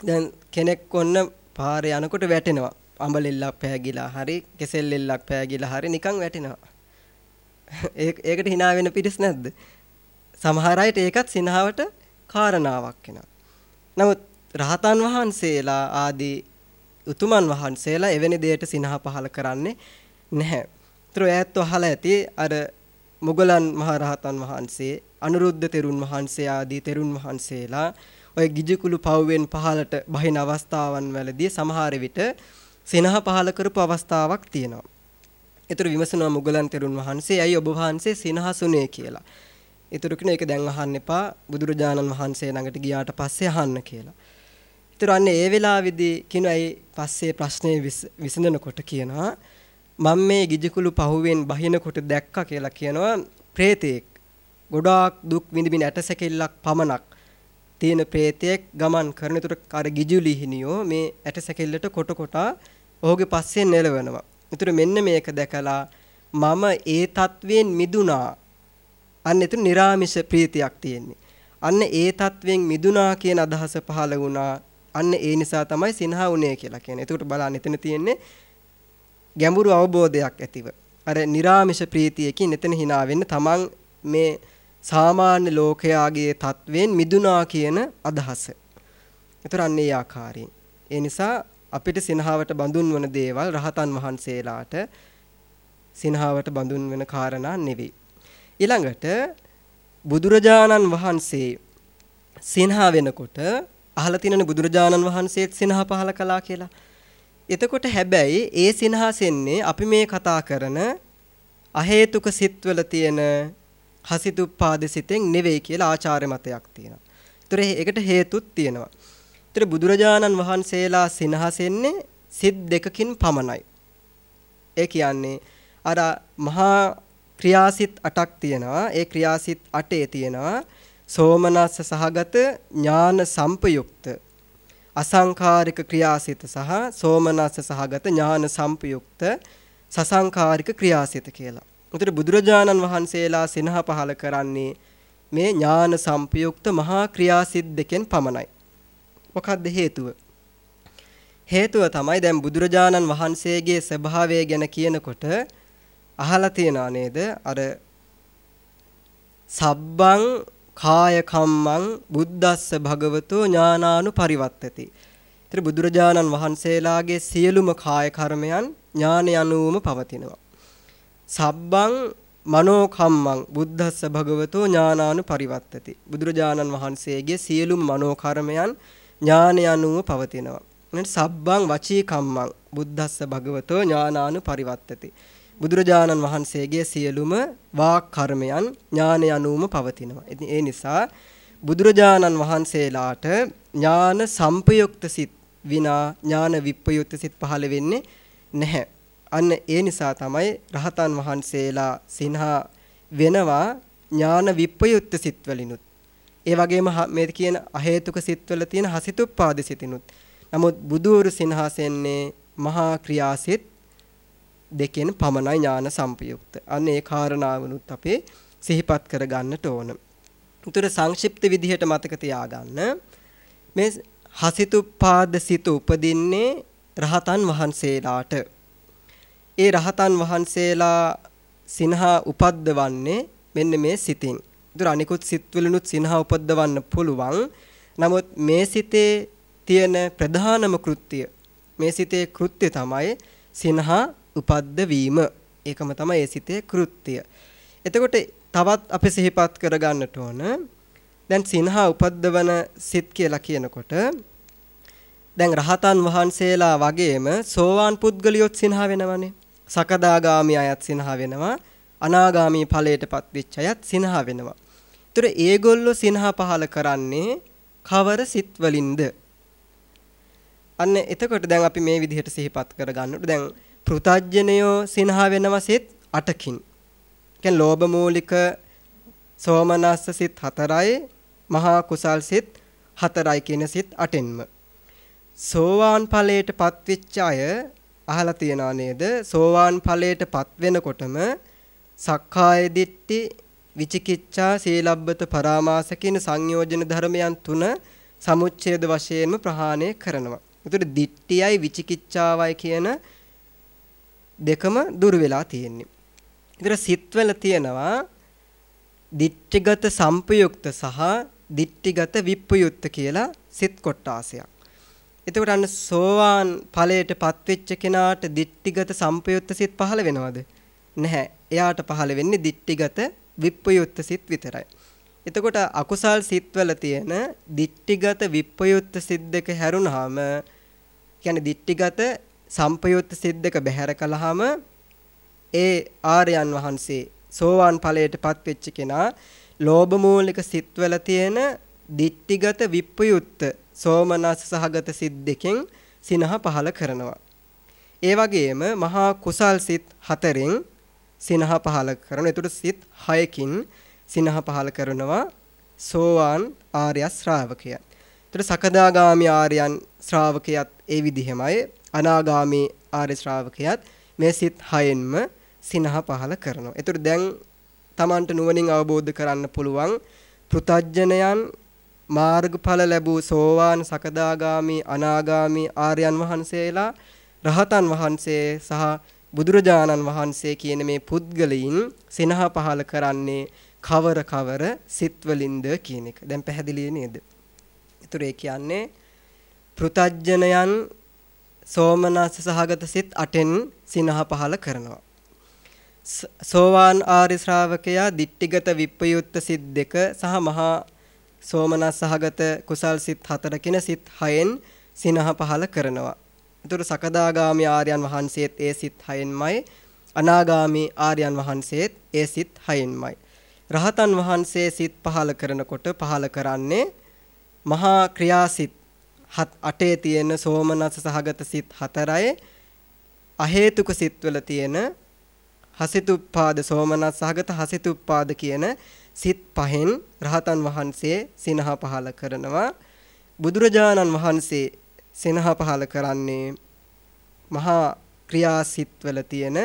දැන් කෙනෙක් ඔන්න පාරේ යනකොට වැටෙනවා. අඹලෙල්ලක් පෑගිලා හරි කෙසෙල්ලෙල්ලක් පෑගිලා හරි නිකන් වැටෙනවා. ඒකට hina වෙන පිරිස් නැද්ද? සමහර අයට ඒකත් සිනහවට කාරණාවක් වෙනවා. නමුත් රහතන් වහන්සේලා ආදී උතුමන් වහන්සේලා එවැනි දෙයට සිනහ පහල කරන්නේ නැහැ. ඒතර ඈත් අහලා ඇති අර මුගලන් මහරහතන් වහන්සේ අනුරුද්ධ තෙරුන් වහන්සේ ආදී තෙරුන් වහන්සේලා ඔය ගිජකුළු පව්වෙන් පහලට බහින අවස්ථාවන් වලදී සමහර විට සිනහ පහල කරපු අවස්ථාවක් තියෙනවා. ඒතර විමසනවා මුගලන් තෙරුන් වහන්සේ ඇයි ඔබ වහන්සේ සිනහසුනේ කියලා. ඒතර කින ඒක දැන් අහන්න එපා බුදුරජාණන් වහන්සේ ළඟට ගියාට පස්සේ අහන්න කියලා. ඒතර අන්න ඒ වෙලාවේදී කිනුයි පස්සේ ප්‍රශ්නේ විසඳනකොට කියනවා මම මේ ගිජකුළු පහුවෙන් බහිනකොට දැක්කා කියලා කියනවා ප්‍රේතෙක් ගොඩාක් දුක් විඳින්න ඇටසැකිල්ලක් පමණක් තියෙන ප්‍රේතයෙක් ගමන් කරන තුර අර ගිජුලි හිනියෝ මේ ඇටසැකිල්ලට කොට කොටා ඔහුගේ පස්සෙන් නෙලවෙනවා. ඒතර මෙන්න මේක දැකලා මම ඒ తත්වෙන් මිදුණා. අන්න ඒතර निराமிස ප්‍රීතියක් තියෙන්නේ. අන්න ඒ తත්වෙන් මිදුණා කියන අදහස පහළ වුණා. අන්න ඒ නිසා තමයි සිනහා උනේ කියලා කියන්නේ. ඒකට බලන්න එතන තියෙන්නේ ගැඹුරු අවබෝධයක් ඇතිව. අර निराமிස ප්‍රීතියකින් එතන hina වෙන්න තමන් මේ සාමාන්‍ය ලෝකයාගේ තත්වෙන් මිදුණා කියන අදහස. ඒතර අන්න ඒ ආකාරයෙන්. ඒ නිසා අපිට සිනහවට බඳුන් වන දේවල් රහතන් වහන්සේලාට සිනහවට බඳුන් වෙන කාරණා නෙවෙයි. ඊළඟට බුදුරජාණන් වහන්සේ සිනහ වෙනකොට අහලා තියෙනනේ බුදුරජාණන් වහන්සේත් සිනහ පහල කළා කියලා. එතකොට හැබැයි ඒ සිනහසෙන්නේ අපි මේ කතා කරන අහේතුක සිත්වල තියෙන හසිතුප්පාද සිතෙන් නෙවෙයි කියලා ආචාර්ය මතයක් තියෙනවා. ඒතර ඒකට හේතුත් තියෙනවා. ඒතර බුදුරජාණන් වහන්සේලා සිනහසෙන්නේ සිත් දෙකකින් පමණයි. ඒ කියන්නේ අර මහා ක්‍රියාසිත 8ක් තියෙනවා. ඒ ක්‍රියාසිත 8 තියෙනවා සෝමනස්ස සහගත ඥාන සම්පයුක්ත අසංකාරික ක්‍රියාසිත සහ සෝමනස්ස සහගත ඥාන සම්පයුක්ත සසංකාරික ක්‍රියාසිත කියලා. උතර බුදුරජාණන් වහන්සේලා සිනහ පහල කරන්නේ මේ ඥාන සම්පයුක්ත මහා ක්‍රියාසිත දෙකෙන් පමණයි. මොකක්ද හේතුව? හේතුව තමයි දැන් බුදුරජාණන් වහන්සේගේ ස්වභාවය ගැන කියනකොට අහලා තියනා නේද? අර සබ්බං කාය කම්මං බුද්දස්ස භගවතෝ ඥානානු පරිවත්තති. ඉතින් බුදුරජාණන් වහන්සේලාගේ සියලුම කාය කර්මයන් ඥාන යනුවම පවතිනවා. සබ්බං මනෝ කම්මං බුද්දස්ස භගවතෝ ඥානානු පරිවත්තති. බුදුරජාණන් වහන්සේගේ සියලුම මනෝ කර්මයන් ඥාන යනුව පවතිනවා. සබ්බං වචී කම්මං බුද්දස්ස භගවතෝ ඥානානු පරිවත්තති. බුදුරජාණන් වහන්සේගේ සියලුම වාක් කර්මයන් ඥාන යනුවම පවතිනවා. ඉතින් ඒ නිසා බුදුරජාණන් වහන්සේලාට ඥාන සම්පයුක්ත සිත් විනා ඥාන විප්පයුක්ත සිත් පහළ වෙන්නේ නැහැ. අන්න ඒ නිසා තමයි රහතන් වහන්සේලා සිනහා වෙනවා ඥාන විප්පයුක්ත සිත් වලිනුත්. ඒ වගේම මේ කියන අහේතුක සිත්වල තියෙන හසිතුප්පාද සිතිනුත්. නමුත් බුදුවරු සිනහසෙන්නේ මහා ක්‍රියාසිත දෙකෙන් පමණයි ඥාන සම්පයුක්ත. අන්න ඒ කාරණාවනුත් අපේ සිහිපත් කර ගන්නට ඕන. උතර සංක්ෂිප්ත විදිහට මතක තියාගන්න මේ හසිතුප්පාද සිත උපදින්නේ රහතන් වහන්සේලාට. ඒ රහතන් වහන්සේලා සිනහා උපද්දවන්නේ මෙන්න මේ සිතින්. ඒතර අනිකුත් සිත්වලුනුත් සිනහා උපද්දවන්න පුළුවන්. නමුත් මේ සිතේ තියෙන ප්‍රධානම කෘත්‍ය මේ සිතේ කෘත්‍ය තමයි සිනහා උපද්ද වීම. ඒකම තමයි ඒ සිතේ කෘත්‍ය. එතකොට තවත් අපි සිහිපත් කරගන්නට ඕන. දැන් සිනහා උපද්දවන සිත් කියලා කියනකොට දැන් රහතන් වහන්සේලා වගේම සෝවාන් පුද්ගලියොත් සිනහා වෙනවනේ. සකදාගාමි අයත් සිනහා වෙනවා. අනාගාමි ඵලයටපත් වෙච්ච අයත් සිනහා වෙනවා. ඒතර ඒගොල්ලෝ සිනහා පහල කරන්නේ කවර සිත් වලින්ද? අන්න එතකොට දැන් අපි මේ විදිහට සිහිපත් කරගන්නට දැන් පෘතජ්ජනයෝ සිනහා වෙනවා සිත් 8කින්. කියන්නේ ලෝභ මූලික සෝමනස්ස සිත් 4යි මහා කුසල් සිත් 4යි කියන සිත් 8ෙන්ම. සෝවාන් ඵලයටපත් වෙච්ච අය අහලා තියනා නේද? සෝවාන් ඵලයටපත් වෙනකොටම සක්කාය දිට්ඨි විචිකිච්ඡා සීලබ්බත පරාමාස කියන සංයෝජන ධර්මයන් තුන සමුච්ඡේද වශයෙන්ම ප්‍රහාණය කරනවා. ඒතකොට දිට්ඨියයි විචිකිච්ඡාවයි කියන දෙකම දුර වෙලා තියෙන්නේ. ඉතින් සිත්වල තියෙනවා දිට්ඨිගත සම්පයුක්ත සහ දිට්ඨිගත විප්පයුක්ත කියලා සිත් කොටාසයක්. එතකොට අන්න සෝවාන් ඵලයටපත් වෙච්ච කෙනාට දිට්ඨිගත සම්පයුක්ත සිත් පහළ වෙනවද? නැහැ. එයාට පහළ වෙන්නේ දිට්ඨිගත විප්පයුක්ත සිත් විතරයි. එතකොට අකුසල් සිත්වල තියෙන දිට්ඨිගත විප්පයුක්ත සිත් දෙක හැරුණාම කියන්නේ දිට්ඨිගත සම්පයුත්ත සිද්දක බැහැර කළාම ඒ ආර්යයන් වහන්සේ සෝවාන් ඵලයටපත් වෙච්ච කෙනා ලෝභ මූලික සිත්වල තියෙන දිට්ටිගත විප්පයුත්ත සෝමනස් සහගත සිත් දෙකෙන් සිනහ පහල කරනවා. ඒ වගේම මහා කුසල් සිත් හතරෙන් සිනහ පහල කරන. ඒතර සිත් හයකින් සිනහ පහල කරනවා සෝවාන් ආර්ය ශ්‍රාවකයන්. ඒතර සකදාගාමි ආර්යයන් ශ්‍රාවකයාත් ඒ විදිහමයි අනාගාමී ආර්ය ශ්‍රාවකයාත් මේ සිත් හයෙන්ම සිනහ පහල කරනවා. ඒතර දැන් Tamanට නුවණින් අවබෝධ කරන්න පුළුවන් පෘතජ්ජනයන් මාර්ගඵල ලැබූ සෝවාන් සකදාගාමි අනාගාමි ආර්යයන් වහන්සේලා රහතන් වහන්සේ සහ බුදුරජාණන් වහන්සේ කියන මේ පුද්ගලයින් සිනහ පහල කරන්නේ කවර කවර සිත්වලින්ද කියන එක. දැන් පැහැදිලි නේද? ඒතර ඒ කියන්නේ පෘතජ්ජනයන් සෝමනස්ස සහගත සිත් 8න් සිනහ පහල කරනවා. සෝවාන් ආර්ය ශ්‍රාවකයා දිට්ටිගත විප්පයුත්ත සිත් දෙක සහ මහා සෝමනස් සහගත කුසල් සිත් 4 කින සිත් 6න් සිනහ පහල කරනවා. ඒතර සකදාගාමි ආර්යයන් වහන්සේත් ඒ සිත් 6න්මයි අනාගාමි ආර්යයන් වහන්සේත් ඒ සිත් 6න්මයි. රහතන් වහන්සේ සිත් පහල කරනකොට පහල කරන්නේ මහා ක්‍රියාසිත හත් අටේ තියෙන සෝමනස්ස සහගත සිත් හතරයි. අහේතුක සිත්වල තියෙන හසිතුප්පාද සෝමනස් සහගත හසිතුප්පාද කියන සිත් පහෙන් රහතන් වහන්සේ සිනහ පහල කරනවා. බුදුරජාණන් වහන්සේ සිනහ පහල කරන්නේ මහා ක්‍රියා සිත්වල තියෙන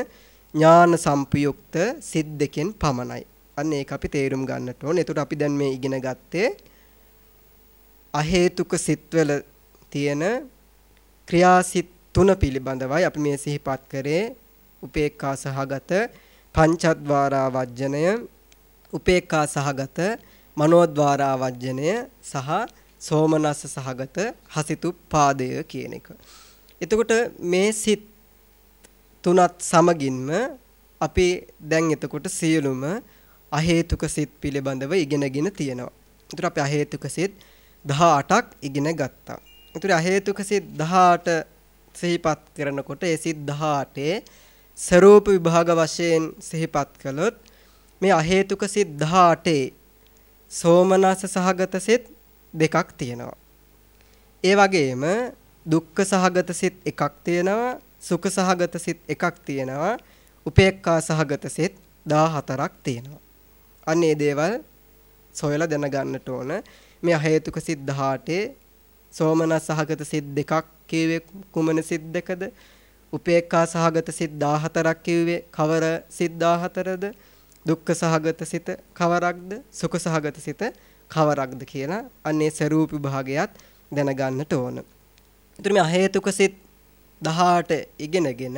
ඥාන සම්පයුක්ත සිත් දෙකෙන් පමණයි. අන්න ඒක අපි තේරුම් ගන්නට ඕනේ. එතකොට අපි දැන් මේ ඉගෙන ගත්තේ අහේතුක සිත්වල තියෙන ක්‍රියාසිත තුන පිළිබඳවයි අපි මේ සිහිපත් කරේ උපේක්ඛා සහගත පංචද්වාරා වජ්ජනය උපේක්ඛා සහගත මනෝද්වාරා වජ්ජනය සහ සෝමනස්ස සහගත හසිතුප්පාදය කියන එක. එතකොට මේ සිත් තුනත් සමගින්ම අපි දැන් එතකොට සියලුම අහේතුක සිත් පිළිබඳව ඉගෙනගෙන තියෙනවා. ඒතර අපි අහේතුක සිත් 18ක් ඉගෙන ගත්තා. ඒතර අහේතුක සිත් 18 සිහිපත් කරනකොට ඒ සිත් 18 ස්වરૂප විභාග වශයෙන් සිහිපත් කළොත් මේ අහේතුක සිත් 18 සෝමනස සහගත සිත් දෙකක් තියෙනවා. ඒ වගේම දුක්ඛ සහගත සිත් එකක් තියෙනවා සුඛ සහගත සිත් එකක් තියෙනවා උපේක්ඛා සහගත සිත් 14ක් තියෙනවා. අන්න ඒ දේවල් සොයලා දැනගන්නට ඕන. මේ හේතුක සිත් 18 සෝමනස් සහගත සිත් දෙකක් කියවේ කුමන සිත් දෙකද? උපේක්ඛා සහගත සිත් 14ක් කියවේ කවර සිත් 14ද? දුක්ඛ සහගත සිත කවරක්ද? සුඛ සහගත සිත කවරක්ද කියලා අන්නේ ස්වરૂප විභාගයත් දැනගන්නට ඕන. ඒතර මේ අහේතුක සිත් 18 ඉගෙනගෙන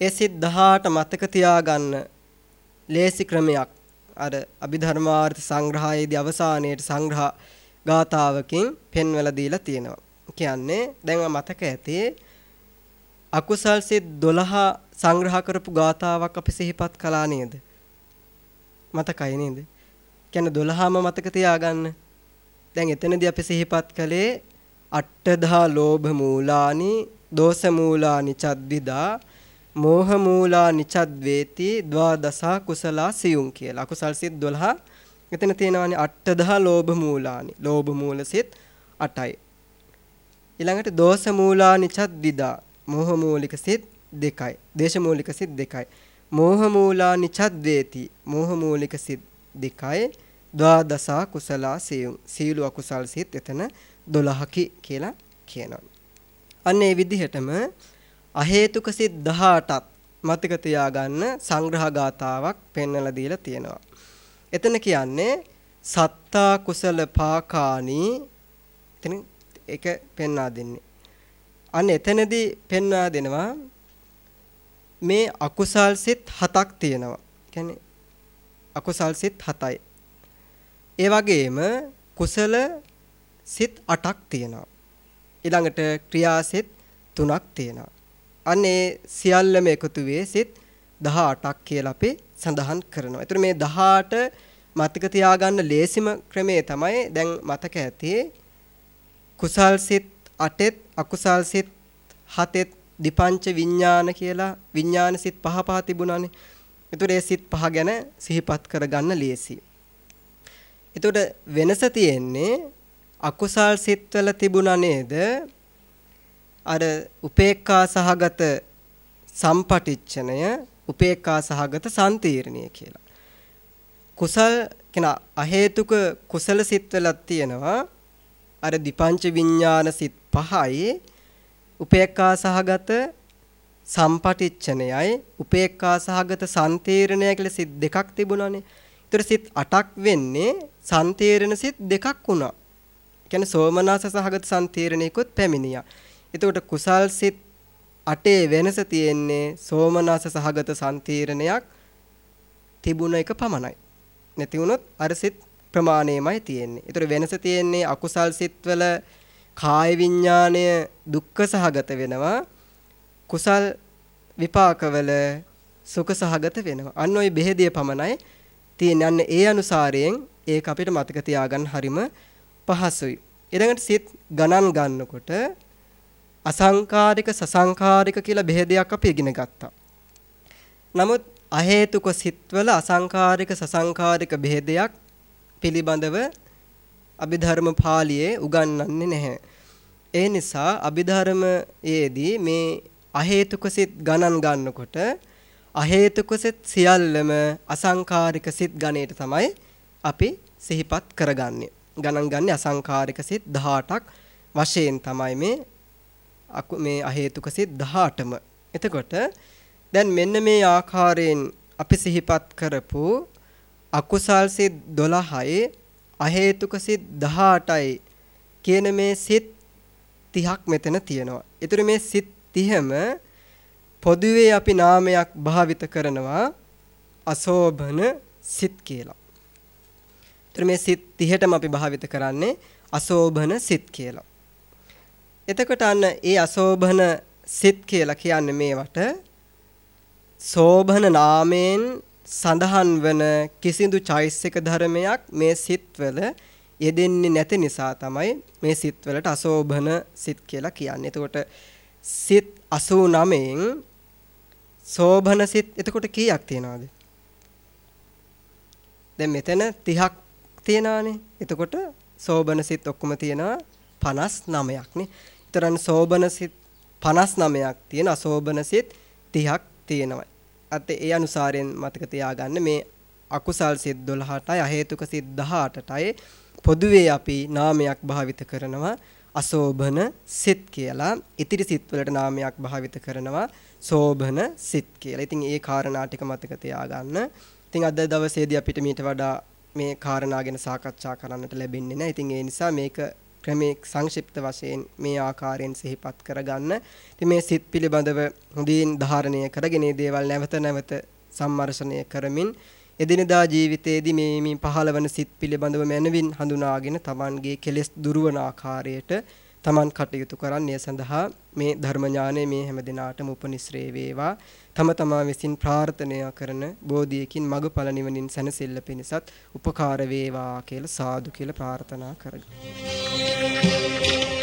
ඒ සිත් 18 මතක තියාගන්න ලේසි ක්‍රමයක් අර අභිධර්මාර්ථ සංග්‍රහයේදී අවසානයේට සංග්‍රහ ගාතාවකින් පෙන්වලා දීලා තියෙනවා. කියන්නේ දැන් මතක ඇති අකුසල් සිත් 12 සංග්‍රහ කරපු ගාතාවක් අපි සිහිපත් කළා නේද? මතකයි නේද? කියන්නේ 12ම මතක තියාගන්න. දැන් එතනදී අපි සිහිපත් කළේ අට්ඨදා ලෝභ මූලානි දෝෂ මූලානි චද්විදා මෝහ මූලා නිචද්වේති ද්වාදසා කුසලා සියුම් කියලා. අකුසල් සිත් 12 එතන තියෙනවානේ අට්ඨදහ ලෝභ මූලානි. ලෝභ මූල සිත් 8යි. ඊළඟට දෝෂ මූලා නිචද්විදා මෝහ මූලික සිත් 2යි. දේශ මූලික සිත් 2යි. මෝහ මූලා නිචද්වේති මෝහ මූලික සිත් 2යි. ද්වාදසා කුසලා සියුම්. සීල අකුසල් සිත් එතන 12කි කියලා කියනවා. අන්න ඒ විදිහටම අහේතුක සිත් 18ක් මතක තියාගන්න සංග්‍රහ ගාතාවක් පෙන්වලා දීලා තියෙනවා. එතන කියන්නේ සත්තා කුසල පාකානි එතන ඒක පෙන්වා දෙන්නේ. අන්න එතනදී පෙන්වා දෙනවා මේ අකුසල් සිත් හතක් තියෙනවා. කියන්නේ අකුසල් සිත් හතයි. ඒ වගේම කුසල සිත් 8ක් තියෙනවා. ඊළඟට ක්‍රියා සිත් 3ක් තියෙනවා. අනේ සියල්ලම එකතු වේ සිත් 18ක් කියලා අපි සඳහන් කරනවා. ඒතර මේ 18 මතක තියාගන්න ලේසිම ක්‍රමය තමයි දැන් මතක ඇති කුසල් සිත් 8ත් අකුසල් සිත් 7ත් දීපංච විඥාන කියලා විඥාන සිත් පහ පහ තිබුණානේ. ඒතර ඒ සිත් පහ ගැන සිහිපත් කරගන්න ලේසි. ඒතර වෙනස තියෙන්නේ අකුසල් සිත්වල තිබුණා නේද? අර උපේක්ඛා සහගත සම්පටිච්ඡනය උපේක්ඛා සහගත සම්තීර්ණය කියලා. කුසල් කියන අහේතුක කුසල සිත්වලක් තියෙනවා අර දීපංච විඥාන සිත් පහයි උපේක්ඛා සහගත සම්පටිච්ඡනයයි උපේක්ඛා සහගත සම්තීර්ණය කියලා සිත් දෙකක් තිබුණානේ. ඒතර සිත් 8ක් වෙන්නේ සම්තීර්ණ සිත් දෙකක් වුණා. කියන්නේ සෝමනස සහගත සම්තීර්ණයකොත් පැමිණියා. එතකොට කුසල් සිත් අටේ වෙනස තියෙන්නේ සෝමනස සහගත සම්තීරණයක් තිබුණ එක පමණයි. නැති වුණොත් අර සිත් ප්‍රමාණයමයි තියෙන්නේ. ඒතර වෙනස තියෙන්නේ අකුසල් සිත්වල කාය විඥාණය දුක්ඛ සහගත වෙනවා. කුසල් විපාකවල සුඛ සහගත වෙනවා. අන්න ওই බෙහෙදිය පමණයි තියෙන්නේ. අන්න ඒ අනුසාරයෙන් ඒක අපිට මතක තියාගන්න හරිම පහසුයි. ඊළඟට සිත් ගණන් ගන්නකොට අසංකාරික සසංකාරික කියලා බෙහෙදයක් අපි ඉගෙන ගත්තා. නමුත් අහේතුක සිත්වල අසංකාරික සසංකාරික බෙහෙදයක් පිළිබඳව අභිධර්ම පාළියේ උගන්වන්නේ නැහැ. ඒ නිසා අභිධර්මයේදී මේ අහේතුක සිත් ගණන් ගන්නකොට අහේතුක සිත් සියල්ලම අසංකාරික සිත් ගණයට තමයි අපි සිහිපත් කරගන්නේ. ගණන් ගන්නේ අසංකාරික සිත් 18ක් වශයෙන් තමයි මේ මේ අහේතුක සිත් 18ම. එතකොට දැන් මෙන්න මේ ආකාරයෙන් අපි සිහිපත් කරපු අකුසල් සිත් 12යි අහේතුක සිත් 18යි කියන මේ සිත් 30ක් මෙතන තියෙනවා. ඒතර මේ සිත් 30ම පොදුවේ අපි නාමයක් භාවිත කරනවා අසෝභන සිත් කියලා. ඒතර මේ සිත් 30ටම අපි භාවිත කරන්නේ අසෝභන සිත් කියලා. එතකොට අන්න ඒ අසෝභන සිත් කියලා කියන්නේ මේවට සෝභන නාමයෙන් සඳහන් වන කිසිදු චෛසික ධර්මයක් මේ සිත්වල යෙදෙන්නේ නැති නිසා තමයි මේ සිත්වලට අසෝභන සිත් කියලා කියන්නේ. එතකොට සිත් 89න් සෝභන සිත් එතකොට කීයක් තියනවද? දැන් මෙතන 30ක් තියනවානේ. එතකොට සෝභන සිත් ඔක්කොම තියනවා 59ක් නේ. ඊතරන් සෝභන සිත් 59ක් තියෙන අසෝභන සිත් 30ක් තියෙනවා. අත ඒ අනුසාරයෙන් මතක තියාගන්න මේ අකුසල් සිත් 12ටයි අහේතුක සිත් 18ටයි පොදුවේ අපි නාමයක් භාවිත කරනවා අසෝභන සිත් කියලා. ඉතිරි සිත් වලට නාමයක් භාවිත කරනවා සෝභන සිත් කියලා. ඉතින් ඒ කාරණා ටික මතක තියාගන්න. ඉතින් අද දවසේදී අපිට මීට වඩා මේ කාරණා ගැන සාකච්ඡා කරන්නට ලැබෙන්නේ නැහැ. ඉතින් ඒ නිසා මේක ක්‍රමේ සංක්ෂිප්ත වශයෙන් මේ ආකාරයෙන් සිහිපත් කරගන්න. ඉතින් මේ සිත් පිළිබඳව හොඳින් ධාරණය කරගෙන මේ දේවල් නැවත නැවත සම්මර්ෂණය කරමින් එදිනදා ජීවිතයේදී මේ මේ පහළවන සිත් පිළිබඳව මනවින් හඳුනාගෙන Tamanගේ කෙලෙස් දුරවන ආකාරයට Taman කටයුතු කරන්නේ සඳහා මේ ධර්ම ඥානය මේ හැම දිනාටම උපනිශ්‍රේ වේවා. තම තමා විසින් ප්‍රාර්ථනා කරන බෝධියකින් මගඵල නිවනින් සැනසෙල්ල පිණිසත් උපකාර වේවා කියලා සාදු කියලා ප්‍රාර්ථනා කරගන්නවා